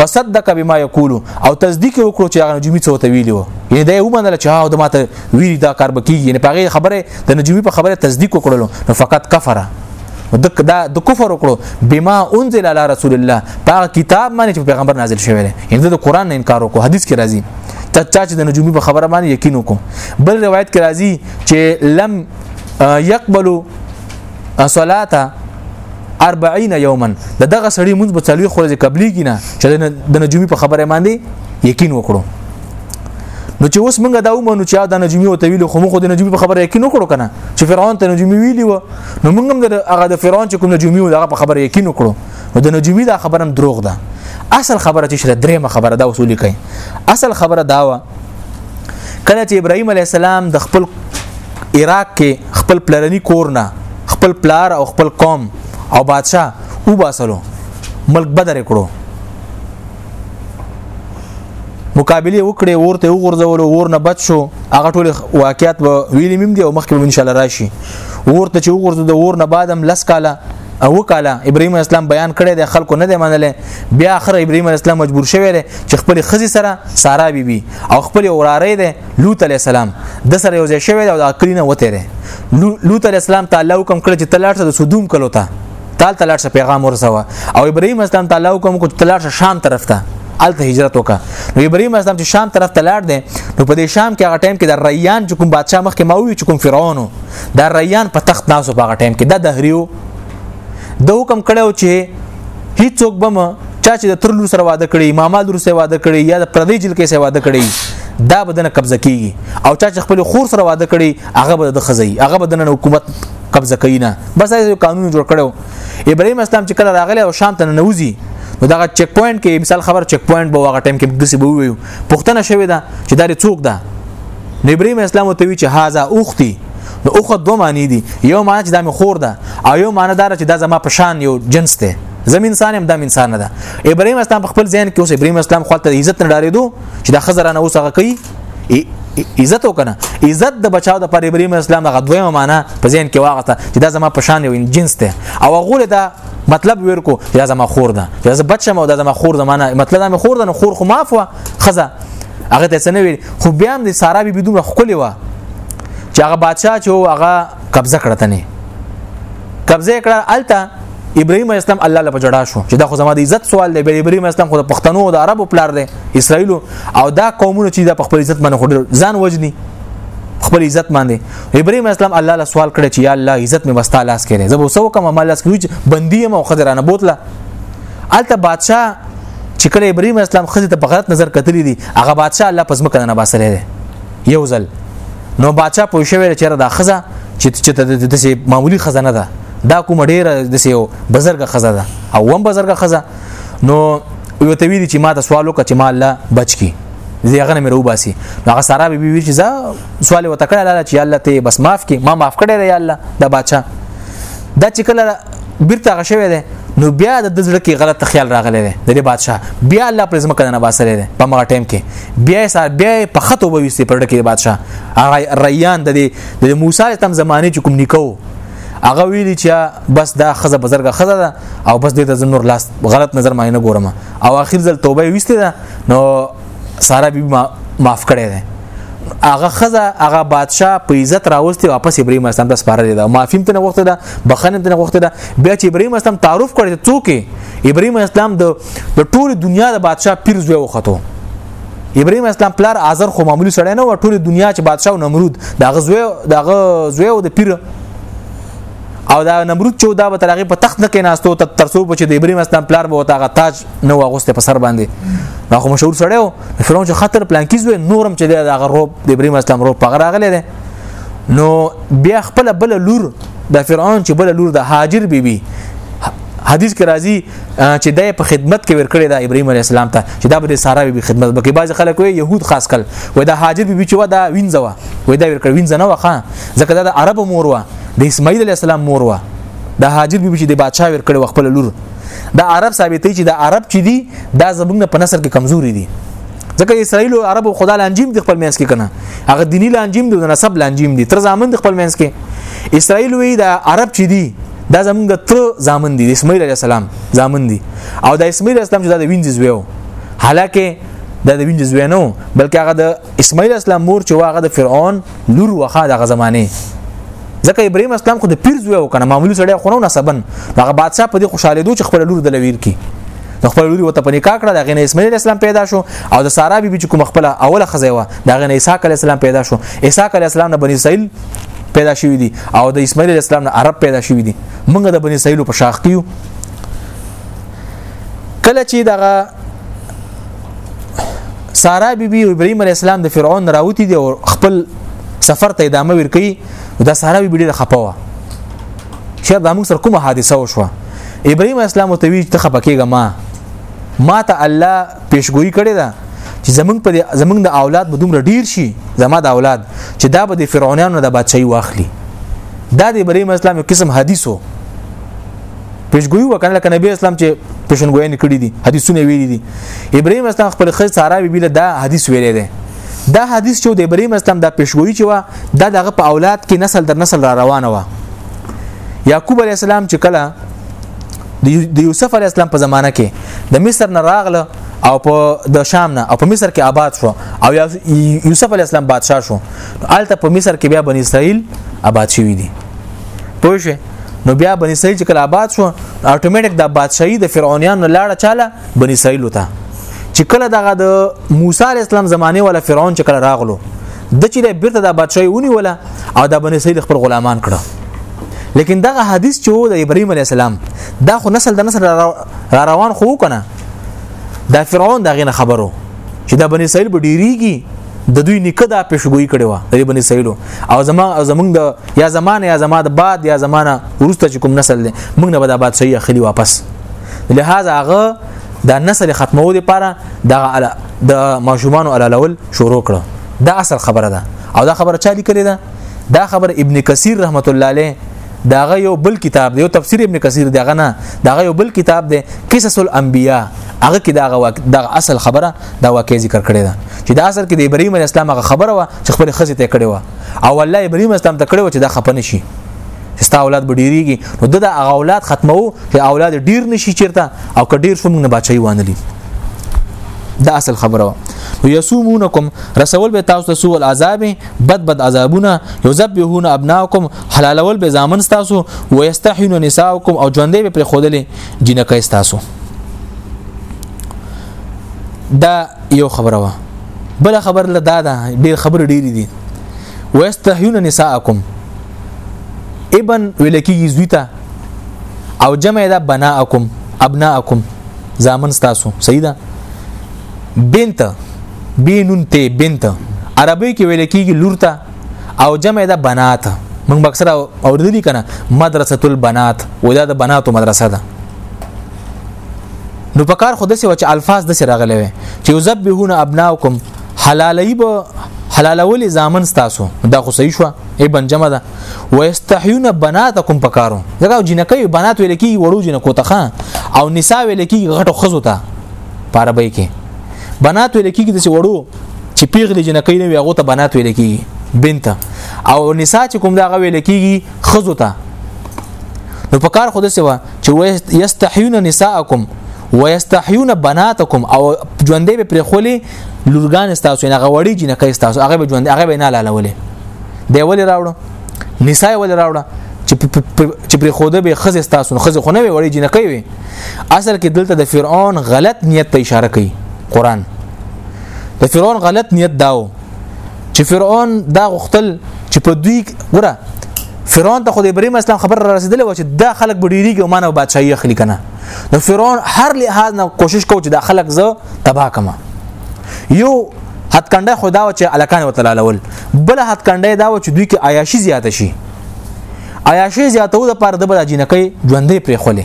فصدق بما یقول او تصدیق وکړو چې هغه نجومی څه ته ویلی وو یعنی دا یو منل چې ها د ماته ویری دا کار بکیږي یعنی پغه خبره د نجومی په خبره تصدیق وکړلو نو فقط کفره د دا د کفر وکړو بما انزل علی رسول الله په کتاب باندې چې پیغمبر نازل شوی دی یعنی د قران نه انکار وکړو حدیث کې راځي ته چا چې د نجومی په خبره باندې یقین وکړو بل روایت کې راځي چې لم يقبل صلاه 40 یوما د دغه سړی مونږ په څلوي خورځ قبلي کینا چې د نجومی په خبره باندې یقین وکړو نو چې اوس موږ دا ومنو چې دا نجومی او تویل خو موږ د نجومی په خبره یقین وکړو کنه چې فرعون ته نجومی ویلی و نو موږ هم د هغه د فرعون چې کوم نجومی و دغه په خبره یقین وکړو نو د نجومی دا خبره هم دروغ ده اصل خبره چې شره درېمه خبره دا وصول کوي اصل خبره دا و کله چې ابراهيم عليه السلام د خپل عراق کې خپل پلرني کور نه خپل پلار او خپل قوم او بادشاه او باسلو ملک بدر کړو مقابله وکړي ورته وغورځول ور نه بچ شو هغه ټول واقعیت ویلې مم دي او مخکې ان شاء الله راشي ورته چې وغورځو د ور نه بعدم لس کاله او کاله ابراهيم اسلام بیان کړی د خلکو نه دی منل بیا اخر ابراهيم اسلام مجبور شوی دی چې خپل خزي سره سارا بي بي او خپل اوراره دی لوط عليه السلام د سره یو ځای شوی دی او د عقلینه وته دی لوط عليه السلام تعالی حکم کړ چې تلاړ د سودوم کلو ته تال تلاړ شه پیغام ورسوه او ابراهيم اسلام تعالی حکم کو تلاړ شه شام طرف ته الته هجرت وکا نو ابراهيم اسلام چې شام طرف ته لاړ دی نو په دې شام کې هغه ټایم کې د ریان چې کوم بادشاه مخکې ماوي چې کوم فرعون دا ریان په تخت ناسو په ټایم کې دا دهریو د حکم کړو چې هیڅوک بم چا چې د ترلو سره واده کړي ماما لور سره واده کړي یا د پردی جل کې سره واده کړي دا بدن قبضه کیږي او چا چې خپل خور سره واده کړي هغه به د خزي هغه بدن حکومت قبضه کوي نه بس یو قانون جوړ کړو ابراهيم اسلام چې کله راغلی او شام ته نوځي نو دغه چک پوینټ کې مثال خبر چک پوینټ به هغه ټایم کې دسی به ویو پښتنه شوې ده چې دا څوک ده نو ابراهيم اسلام ته وی چې هاذا اختي نو اوخه دوه معنی دي یو معنی چې دا مې خور ده او یو معنی دار چې دا زما په شان یو جنس ده زم انسان هم دم انسان نه ده ابراهيم اسلام خپل ځین کې اوس ابراهيم اسلام خپل ته عزت نه ډارېدو چې د خزر نه اوسه کوي عزت وکنه عزت د بچاو د پر ابراهيم اسلام دغه دویمه معنی په ځین کې واغسته چې دا زما په شان یو جنس ده او غول ده مطلب ویر کو یا زما خور ده یا زما بچم او دا زما خور ده معنی مطلب دا خور ده نو خور خو معاف و خزه هغه ته څه نه ویل خو بیا هم د سارا بي بدون خولي و چې هغه بادشاہ چې هغه قبضه کړه تنه قبضه کړه الته ابراهيم اسلام الله لپاره جوړا شو چې دا خو زما د عزت سوال دی ابراهيم اسلام خو د پښتنو او د عربو پلار دی اسرایل او دا قومونه چې د خپل عزت باندې خو ځان وجني خپل عزت باندې ابراهيم اسلام الله له سوال کړ چې یا الله عزت مې وستا لاس کړي زه به وسو کوم مال لاس کړو بندي مو خضرانه بوتله الته بادشاه چې کله ابراهيم اسلام خزه ته بغرت نظر کتلی دي هغه بادشاه الله پزما کنه نه باسره دي یو ځل نو بادشاه پوه شوی چې دا خزه چې چې د معمولی خزانه ده دا کوم ډیره د سیو بزرګ خزه ده او وم بزرګ خزه نو یو ته ویل چې ما ته سوال وکړ چې ما الله بچ کی زه هغه نه مې روباسي هغه سارا بي بي چې زه سوال وته کړه الله چې الله ته بس معاف کی ما معاف کړی دی الله د بچا دا چې کله بیرته غشوي دی نو بیا د دزړه کې غلط خیال راغلی دی د دې بادشاه بیا الله پر زمکه نه باسره دی په مغه ټیم کې بیا سار بیا په خطو به وسی پر کې بادشاه هغه ریان د دې د موسی تم زمانه چې کوم نکو هغه ویلی چې بس دا خزه بزرګه خزه ده او بس دې د زنور لاس غلط نظر مې نه ګورم او اخر ځل توبه وسته ده نو ساره بي معاف کړي ده هغه خزه هغه بادشاه په عزت راوستي واپس ابراهيم اسلام ته سپارل ده معافیم ته وخت ده بخنه ته وخت ده بیا چې ابراهيم اسلام تعارف کړي څوک ابراهيم اسلام د د ټول دنیا د بادشاه پیر زوی وختو ابراهيم اسلام پلار آزر خو معمولی سړی نه و ټول دنیا چې بادشاه نمرود دغه زوی دغه زوی او د پیر او دا نمرود چې دا به تر هغه په تخت نه کې ناستو ته تر څو چې د ابراهيم اسلام پلار به وتاغه تاج نو واغسته په سر باندې دا خو مشهور سړی و فرعون چې خطر پلان کیز و نورم چې دا هغه روب د ابراهيم اسلام روب په راغله ده نو بیا خپل بل لور د فرعون چې بل لور د هاجر بیبي بی حدیث کې راځي چې د په خدمت کې ورکړی دا ابراهيم عليه السلام ته چې دا به سارا به خدمت وکړي بعض خلک وي يهود خاص کل وای دا حاجب به چې ودا وینځوا وای دا ورکړ وینځ نه وخا ځکه دا د عرب مور و د اسماعیل علی السلام مور و د هاجر بیبي چې د بادشاه ور کړو خپل لور د عرب ثابتې چې د عرب چې دي دا زمونږ په نسل کې کمزوري دي ځکه اسرائیل او عرب خدا لانجیم د خپل منځ کې کنه هغه دینی لانجیم دي د نسب لانجیم دي تر ځامن د خپل منځ کې اسرائیل وی د عرب چې دي دا زمونږ د تر ځامن دي د اسماعیل علی السلام ځامن دي او د اسماعیل اسلام چې دا د وینځ زویو حالکه دا د وینځ زوی نه بلکې هغه د اسماعیل اسلام مور چې واغه د فرعون لور وخا د زمانه ځکه ابراهيم اسلام خو د پیر زوی وکنه معمولی سړی خو نه سبن هغه بادشاہ په دې خوشاله دوه خپل لور د لویر کی د خپل لور وته پني کاکړه د غنه اسماعیل اسلام پیدا شو او د سارا بیبي چې کوم خپل اوله خزه و د غنه اسحاق علی السلام پیدا شو اسحاق علی السلام نه بنی اسرائیل پیدا شوی دي او د اسماعیل اسلام نه عرب پیدا شوی دي موږ د بنی اسرائیل په شاخ کیو کله چې دغه سارا بی بی ابراهيم عليه السلام د فرعون راوتی دی او خپل سفر ته ادامه ورکړي دا سارا بی بی ډیره خپوا چې دا موږ سره کومه حادثه وشوه ابراهيم عليه السلام ته وی ته خپکیږه ما ما ته الله پیشګوئی کړی ده چې زمونږ په زمونږ د اولاد به دومره ډیر شي زما د اولاد چې دا به د فرعونانو د بادشاہي واخلي دا د ابراهيم اسلام یو قسم حدیثو پیشګوی وکړه لکه نبی اسلام چې پیشنګوی نه کړی دي حدیثونه ویلي دي ابراهیم اسلام خپل خځه سارا بیبي له دا حدیث ویلي دي دا حدیث چې د ابراهیم اسلام د پیشګوی چې و دا دغه په اولاد کې نسل در نسل را روانه و یعقوب علی السلام چې کله د یوسف علی السلام په زمانه کې د مصر نه راغله او په د شام نه او په مصر کې آباد شو او یوسف علی السلام بادشاه شو آلته په مصر کې بیا بنی اسرائیل آباد شوی دي پوه شئ نو بیا بنی اسرائیل چې کله آباد شو اتوماتیک د بادشاہي د فرعونانو لاړه چاله بنی اسرائیل وته چې کله دغه د موسی علی اسلام زمانه ولا فرعون چې کله راغلو د چې د بیرته د بادشاہي ونی ولا او د بنی اسرائیل خپل غلامان کړه لیکن دغه حدیث چې د ابراهیم علی السلام دا خو نسل د نسل را روان خو کنه دا فرعون دغه خبرو چې د بنی اسرائیل به ډیریږي د دوی نیکه دا پیشګوئی کړي و د بنی سعیدو او زما زمونږ د یا زمانه یا زما د بعد یا زمانه ورسته چې کوم نسل دی موږ نه به د بادشاہي اخلي واپس لہذا هغه د نسل ختمولو لپاره د د ماشومان علالول شروع کړ دا اصل خبره ده او دا خبره چا لیکلې ده دا خبره ابن کثیر رحمت الله علیه داغه یو بل کتاب دی یو تفسیر ابن کثیر دغه نه داغه یو بل کتاب دی قصص الانبیاء هغه کې داغه دغه اصل خبره دا واقع ذکر کړی دا چې دا اصل کې د ابراهيم عليه السلام غ خبره و چې خپل خزه ته کړی و او الله ابراهيم اسلام ته کړی و چې دا خپنه شي ستا اولاد به ډیریږي نو د هغه اولاد ختمو چې اولاد ډیر نشي چیرته او که ډیر شوم نه بچي وانلی دا اصل خبره و یسومونکم رسول به تاسو ته سوء العذاب بد بد عذابونه یذبحون ابناکم حلالول به زامن تاسو و یستحون نساءکم او ژوندې به پر خودلې جنکه تاسو دا یو خبره وه بل خبر له دا ده ډیر خبر ډیر دي ويستحيون نساءکم ابن ولکیږي زویتا او جمع دا بناءکم ابناءکم زامن تاسو صحیح ده بنت بینون ته بنت عربی کې ویل کیږي لور ته او جمع دا بنات موږ اکثره اوردلی کنه مدرسه البنات ودا د بناتو مدرسه ده نو په کار خود سه و چې الفاظ د سره راغلي وي چې یذبحون ابناکم حلالای به حلالول زامن تاسو دا خو صحیح شو ای بنجمه ده ويستحيون بناتکم پکارو دغه جنکې بنات ویل کی وړو جنکو ته او نساء ویل کی غټو خزو ته پاربای کې بنات ویل کی د وړو چې پیغلې جنکې نه وي هغه ته بنات ویل کی بنت او نساء چې کوم دا غوي لکېږي خزو ته نو په کار خود سوا چې یستحیون نساءکم ويستحيون بناتكم او ژوندې به پرې خولي لورګان تاسو نه غوړي جن کوي تاسو هغه به ژوند هغه به نه لالولې دی ولې راوړو نساء ولې راوړو چې پرې خوده به خزه تاسو خزه خو نه وړي جن کوي اصل کې دلته د فرعون غلط نیت ته اشاره کوي قران د فرعون غلط نیت داو چې فرعون دا غختل چې په دوی ګره فرعون ته خو د ابراهيم اسلام خبر را رسیدلې و چې دا خلک بډيري کې مانو بادشاہي اخلي کنه نو فرعون هر لحاظ نه کوشش کوي چې دا خلک زه تباہ کما یو هتکنده خدا و چې الکان وتعالى ول بل هتکنده دا و چې دوی کې عیاشي زیات شي عیاشي زیاتو د پر د بل جنکې ژوندې پرې خولې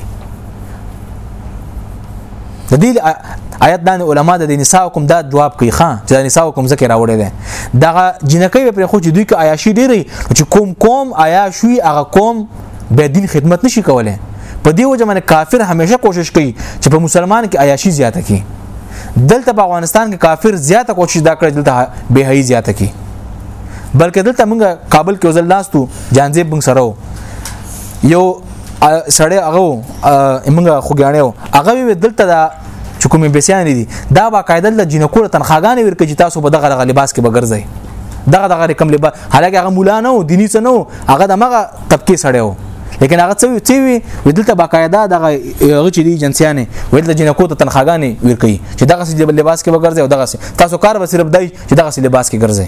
د دې آیت باندې علما د نساء کوم دا جواب کوي خان چې د نساء کوم ذکر راوړی دی دغه جنکې پر خو چې دوی کې عیاشي ډېری چې کوم کوم عیاشوي هغه کوم به دین خدمت نشي کولای په دې وجه باندې کافر همیشه کوشش کوي چې په مسلمان کې عیاشي زیاته کړي دلته په افغانستان کې کافر زیاته کوشش دا کړی دلته به هي زیاته کړي بلکې دلته موږ کابل کې وزل لاستو جانځې بنګ سره یو سړی هغه موږ خوګانه یو هغه وی دلته دا چې کومې بسیان دي دا باقاعده د جنکو له تنخواګانې ورکړي چې تاسو په دغه دغه لباس کې بګرځي دغه دغه کوم لباس حالکه هغه مولا نه و دیني څه نه و هغه دغه طبقه سړی و لیکن هغه څه څه وی ودلته باقاعده دغه هغه چې دي جنسيانه ودلته جنکو ته تنخواګانې ورکړي چې دغه لباس کې بګرځي او دغه تاسو کار به صرف دی چې دغه لباس کې ګرځي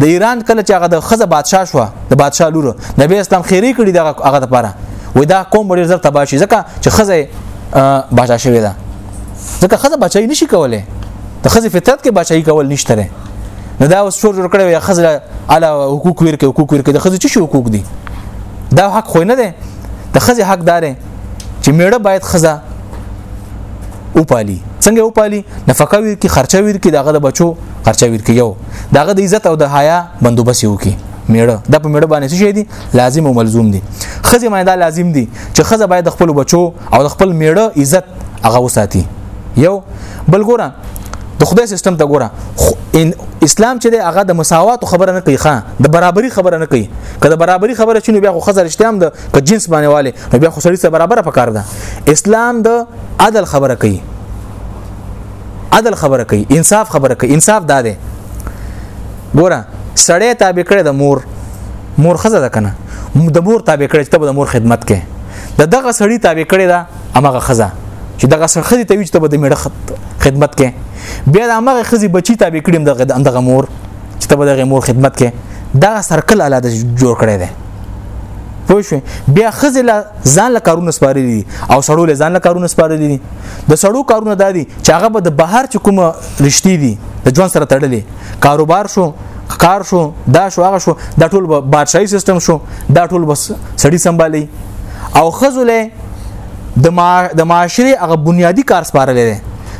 د ایران کله چې هغه د خزه بادشاه شو د بادشاه لور نبی اسلام خیری کړی دغه هغه لپاره وای دا قوم ډیر زر تبا شي ځکه چې خزه بادشاه شوی ده ځکه خزه بچای نشي کولای د خزه فطرت کې بچای کول نشته لري نه دا اوس شور جوړ کړی یا خزه علا حقوق ورکه حقوق ورکه د خزه څه حقوق دي دا حق خو نه ده د خزه حق دار چې میړه باید خزه اوپالي څنګه اوپالي نفقه ورکه خرچه ورکه دغه د بچو خرچه ورکه یو داغه د عزت او د حیا بندوبس یو کی میړه د په میړه باندې څه دي لازم او ملزوم دي خزه باندې دا لازم دي چې خزه باید خپل بچو او خپل میړه عزت هغه وساتي یو بل ګوره د خدای سیستم ته ګوره اسلام چې هغه د مساوات خبره نه کوي خان د برابرۍ خبره نه کوي که د برابرۍ خبره شنو بیا خو خزر اشتیام د که جنس باندې والے نو بیا خو سړی سره برابر پکار ده اسلام د عدل خبره کوي عدل خبره کوي انصاف خبره کوي انصاف دا دی ګوره سړی تابع کړی د مور مور خزه ده کنه د مور تابع کړی چې ته د مور خدمت کې د دغه سړی تابع کړی دا امغه خزه چې دغه سړی خزه ته وی چې ته د میړه خدمت کې بیا د امغه خزه بچی تابع کړی دغه دغه مور چې ته دغه مور خدمت کې دا سرکل الاده جوړ کړی دی پوه شو بیا خزه ځان له کارونه سپارلی او سړو له ځان له کارونه سپارلی د سړو کارونه دا دي چې هغه به د بهر چې کومه رښتې دي د ژوند سره تړلې کاروبار شو کار شو دا شو هغه شو دا ټول به بادشاهي سیستم شو دا ټول بس سړی سمبالي او خزله د ما د معاشره هغه بنیادی کار سپارل دي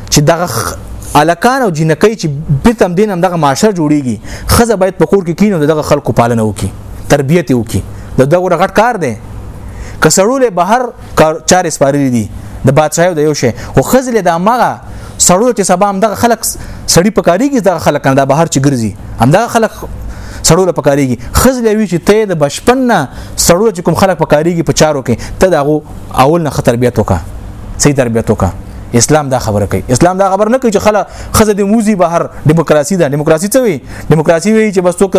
چې دغه الکان او جنکۍ چې بیرته هم دین هم دغه معاشره جوړیږي خزه باید په کور کې کینو دغه خلکو پالنه وکي تربیت وکي د دغه غټ کار دی کسړول بهر چارې سپارلې دي د بادشاهي د یو شي خو خزل د مغه سړو چې سبا هم دغه خلک سړی پکاريږي دغه خلک نه د بهر چې ګرځي هم دغه خلک سړو له پکاريږي خزل وی چې ته د بشپن نه سړو چې کوم خلک پکاريږي په چارو کې ته دغه اول نه تربيت وکا صحیح تربيت وکا اسلام دا خبره کوي اسلام دا خبره نه کوي چې خلا خزه د موزي بهر دیموکراسي ده دیموکراسي څه وي دیموکراسي وي چې بس څوک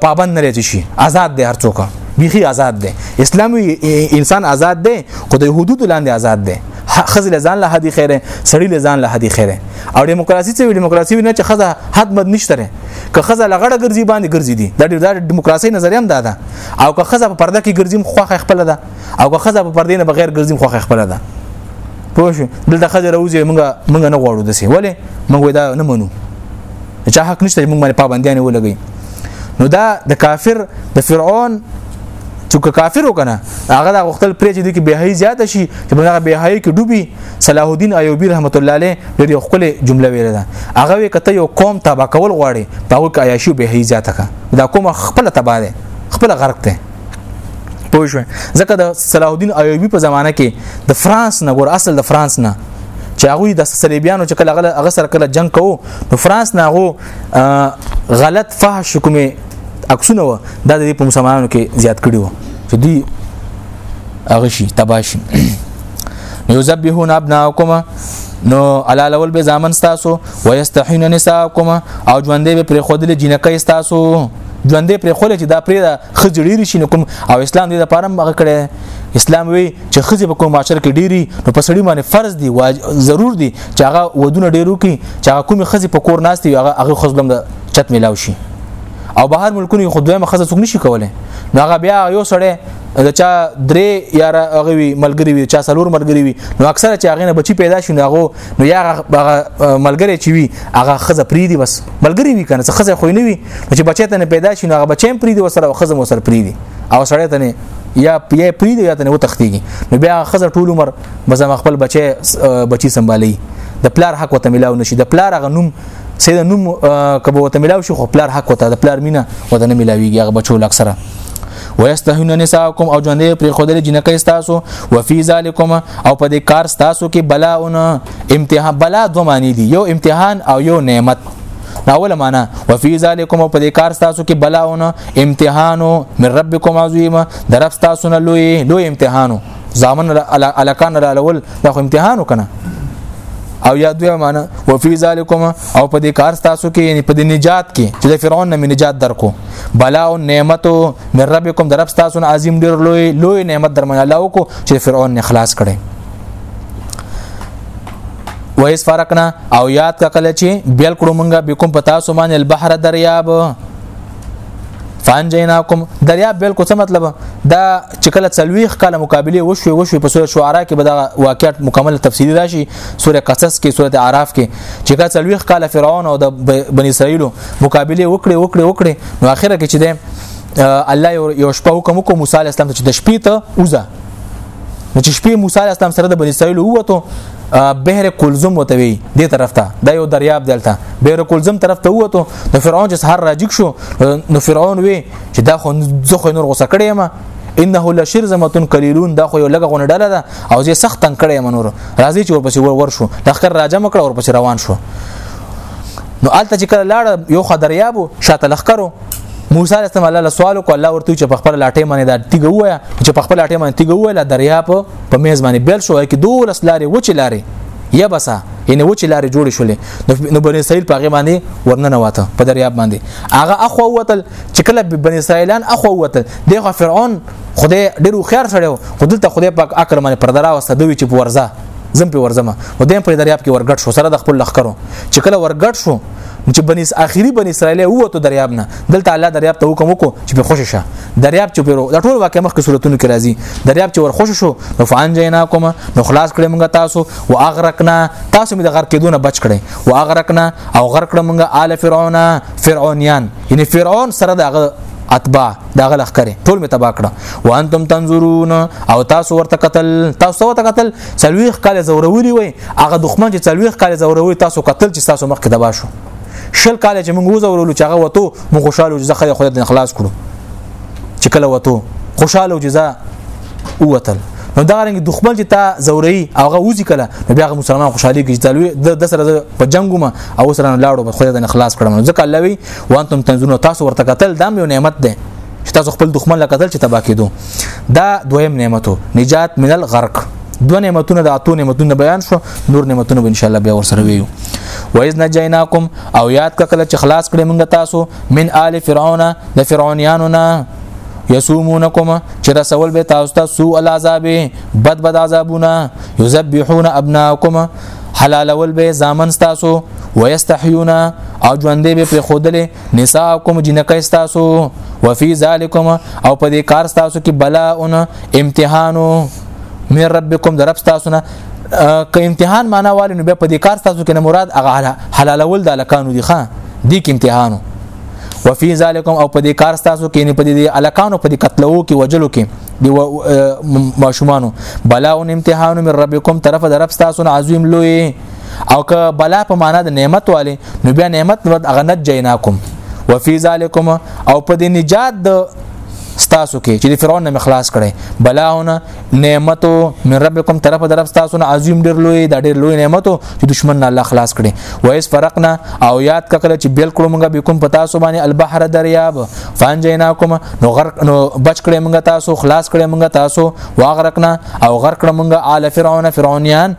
پابند نه لري شي آزاد دی هر څوک بیخي آزاد دی اسلامي انسان آزاد دی خو د حدود لاندې آزاد دی خزه لزان له هدي خیره سړی لزان له هدي خیره او دیموکراسي څه دیموکراسي نه چې خزه حد مد نشته که خزه لغړه ګرځي باندې ګرځي دي دا د دیموکراسي نظریه هم ده او که خزه په پرده کې ګرځي خوخه خپل ده او که خزه په پردې نه بغیر ګرځي خوخه خپل ده پوه شو دلته خزه راوځي مونږ مونږ نه غواړو دسي ولی مونږ دا نه منو د چا حق نشته موږ باندې پابندیان ولګي نو دا د کافر د فرعون چې کافر وکنه هغه د غختل پرې چې د کې بهای زیات شي چې بلغه بهای کې ډوبي صلاح الدین ایوبی رحمت الله علیه ډېر خپل جمله ویل ده هغه وی کته یو قوم تبا کول غواړي په هغه کې عیاشي بهای زیات کا دا کومه خپل تبا ده خپل غرق ده پوه شو ځکه د صلاح الدین ایوبی په زمانه کې د فرانس نه ګور اصل د فرانس نه چې هغه د صلیبیانو چې کله هغه سره کله جنگ کوو نو فرانس ناغو غلط فحش کومه عکسونه و دا د په مسلمانانو کې زیات کړي وو چې دوی هغه شي تباشي یذبحون ابناءکم نو علا لول به زامن تاسو ويستحين نساءکم او ژوندې به پر خودل جنکې تاسو ژوندې پر خول چې دا پرې د خځړې شي کوم او اسلام دې د پاره مغه کړي اسلام وی چې خزه په کوم معاشر کې ډيري نو په سړی باندې فرض دي ضرور دي چې هغه ودونه ډیرو کې چې هغه کوم خزه په کور ناس دي هغه هغه خزلم د چت ملاو شي او بهر ملکونو خو دویمه خزه څوک نشي کولای نو هغه بیا یو سړی د چا درې یا هغه وی ملګری وی چا سلور ملګری وی نو اکثره چې هغه نه بچی پیدا شي نو هغه نو یا ملګری چې وی هغه خزه پری دی بس ملګری وی کنه خزه خو نه وی چې بچی ته نه پیدا شي نو هغه بچی پری دی وسره خزه مو سره پری دی او سړی ته نه یا پی پری دی یا ته و تختیږي نو بیا خزر ټول عمر بزم خپل بچي بچي سمبالي د پلار حق وته ملاو نشي د پلار غنوم سید نوم کبه وته ملاو شي خو پلار حق وته د پلار مینا وته نه ملاويږي هغه بچو اکثره ويستهون نساءكم او ژوندې پر خودل جنکې تاسو وفي ذالکم او په دې کار تاسو کې بلاون امتحان بلا دوه معنی دي یو امتحان او یو نعمت دا اوله معنا وفي ذالکم په دې کار تاسو کې بلاونه امتحانو من ربکم عظیم درف تاسو نه لوی لوی امتحانو زامن الکان را لول دا خو امتحانو کنه او یا دوی معنا وفي ذالکم او په دې کار تاسو کې یعنی په دې نجات کې چې د فرعون نه نجات درکو بلا او نعمت من ربکم درف تاسو نه عظیم ډیر لوی لوی نعمت درمنه لاو کو چې فرعون نه خلاص کړي وایس فرقنا او یاد کا کله چې بیل کړو مونږه بكم پتا سو مان البحر دریاب فانجیناکم دریاب بیل کو څه مطلب دا چې کله تلويخ کله مقابله وشوي وشوي په سوره شعرا کې به دا واقعیت مکمل تفصیلی راشي سوره قصص کې سوره اعراف کې چې کله تلويخ کله فرعون او د بنی اسرائیل مقابله وکړي وکړي وکړي نو اخره کې چې ده الله یو شپه حکم وکړ موسی علیه السلام ته چې د شپې ته وځه نو چې شپې موسی علی السلام سره د بنی اسرائیل ووتو بحر کلزم وته وی دې طرف ته دا یو دریاب دلته بحر کلزم طرف ته ووتو نو فرعون چې سحر راجک شو نو فرعون وی چې دا خو زه خو نور غوسه کړی ما انه لشرذمه قليلون دا خو یو لګه غونه ډله ده او زه سخت تنگ کړی ما نور راځي چې ورپسې ور ور شو لخر راجم کړ ورپسې روان شو نو الته چې کله لاړ یو خدریابو شاته لخرو موسی علیه السلام الله سوال وکړ الله ورته چې په خپل لاټه باندې دا تیګه وایا چې په خپل لاټه باندې تیګه وایا دریا په په میز باندې بیل شو کې دوه لس لارې وچ لارې یا بسا یعنی وچ لارې جوړ شولې نو بنی اسرائیل په هغه باندې ورننه واته په دریاب باندې هغه اخو وتل چې کله بنی اسرائیلان اخو وتل دغه فرعون خدای ډیرو خیر سره خو دلته خدای پاک اکرمانه پر درا وسته دوی چې ورزه زم په ورزمه و دیم په دریاب کې ورګټ شو سره د خپل لخرو چې کله ورګټ شو نو چې بني اخیری بني اسرائیل ووتو دریاب نه دلته الله دریاب ته حکم وکړو چې په خوش شه دریاب چې پیرو دا ټول واقع مخکې صورتونو کې راځي دریاب چې ور خوش شو نو فان جینا کوم نو خلاص کړې موږ تاسو او اغرقنا تاسو موږ د غرق کېدونه بچ کړې او اغرقنا او غرق کړ موږ آل فرعون فرعونیان یعنی فرعون سره دغه اتباع دا غلخ کړي ټول می تبا کړه وانتم تنظرون او تاسو ورته قتل تاسو ورته قتل څلويخ کال زوروري وي هغه دښمن چې څلويخ کال زوروري تاسو قتل چې تاسو مخ کې دبا شو شل کال چې موږ وزورولو چې هغه وته موږ خوشاله چې زخه خدای د خلاص کړو چې کله وته خوشاله چې زه ووتل نو دا رنګ دښمن چې تا زوري هغه وځي کله نو بیا مسلمان خوشحالي کوي چې د سره په جنگو ما او سره لاړو خدای د خلاص کړم ځکه الله وی وانتم تنزون تاسو ورته قتل دام یو نعمت ده چې تاسو خپل دښمن لا قتل چې تبا کېدو دا دویم نعمتو نجات من الغرق دو نعمتونه د اتو نعمتونه بیان شو نور نعمتونه به ان شاء الله بیا ورسره ویو وایز نجیناکم او یاد کړه چې خلاص کړې موږ تاسو من آل فرعون د فرعونانو نه یسومونکم چې رسول به تاسو ته سوء العذاب بد بد عذابونه یذبحون ابناکم حلالول به زامن تاسو ويستحيون او ژوندې به پر خودلې نساءکم جنکه تاسو وفي ذالکم او په دې کار تاسو کې بلا اون امتحانو من ربکم در رب تاسو نه که امتحان معنا والی نو بیا په دې کار تاسو کې نه مراد هغه حلالول د الکانو دي ښا دي کې امتحانو وفي ذالکم او په دې کار تاسو کې نه په دې الکانو په دې قتلو کې وجلو کې دی ماشومانو بلا اون امتحان من ربکم طرف در رب تاسو عظیم لوی او که بلا په معنا د نعمت والے نو بیا نعمت نو هغه نت جیناکم وفي ذالکم او په دې نجات د ستاسو کې چې فرعون نه مخلاص کړي بلاونه نعمتو من ربکم طرف طرف تاسو نه عظیم ډیر لوی دا ډیر لوی نعمتو چې دشمن نه الله خلاص کړي وایس فرقنا او یاد کړه چې بالکل موږ به کوم پتا سو باندې البحر دریاب فان جیناکم نو غرق نو بچ کړي موږ تاسو خلاص کړي موږ تاسو واغرقنا او غرق کړه موږ آل فرعون فرعونیان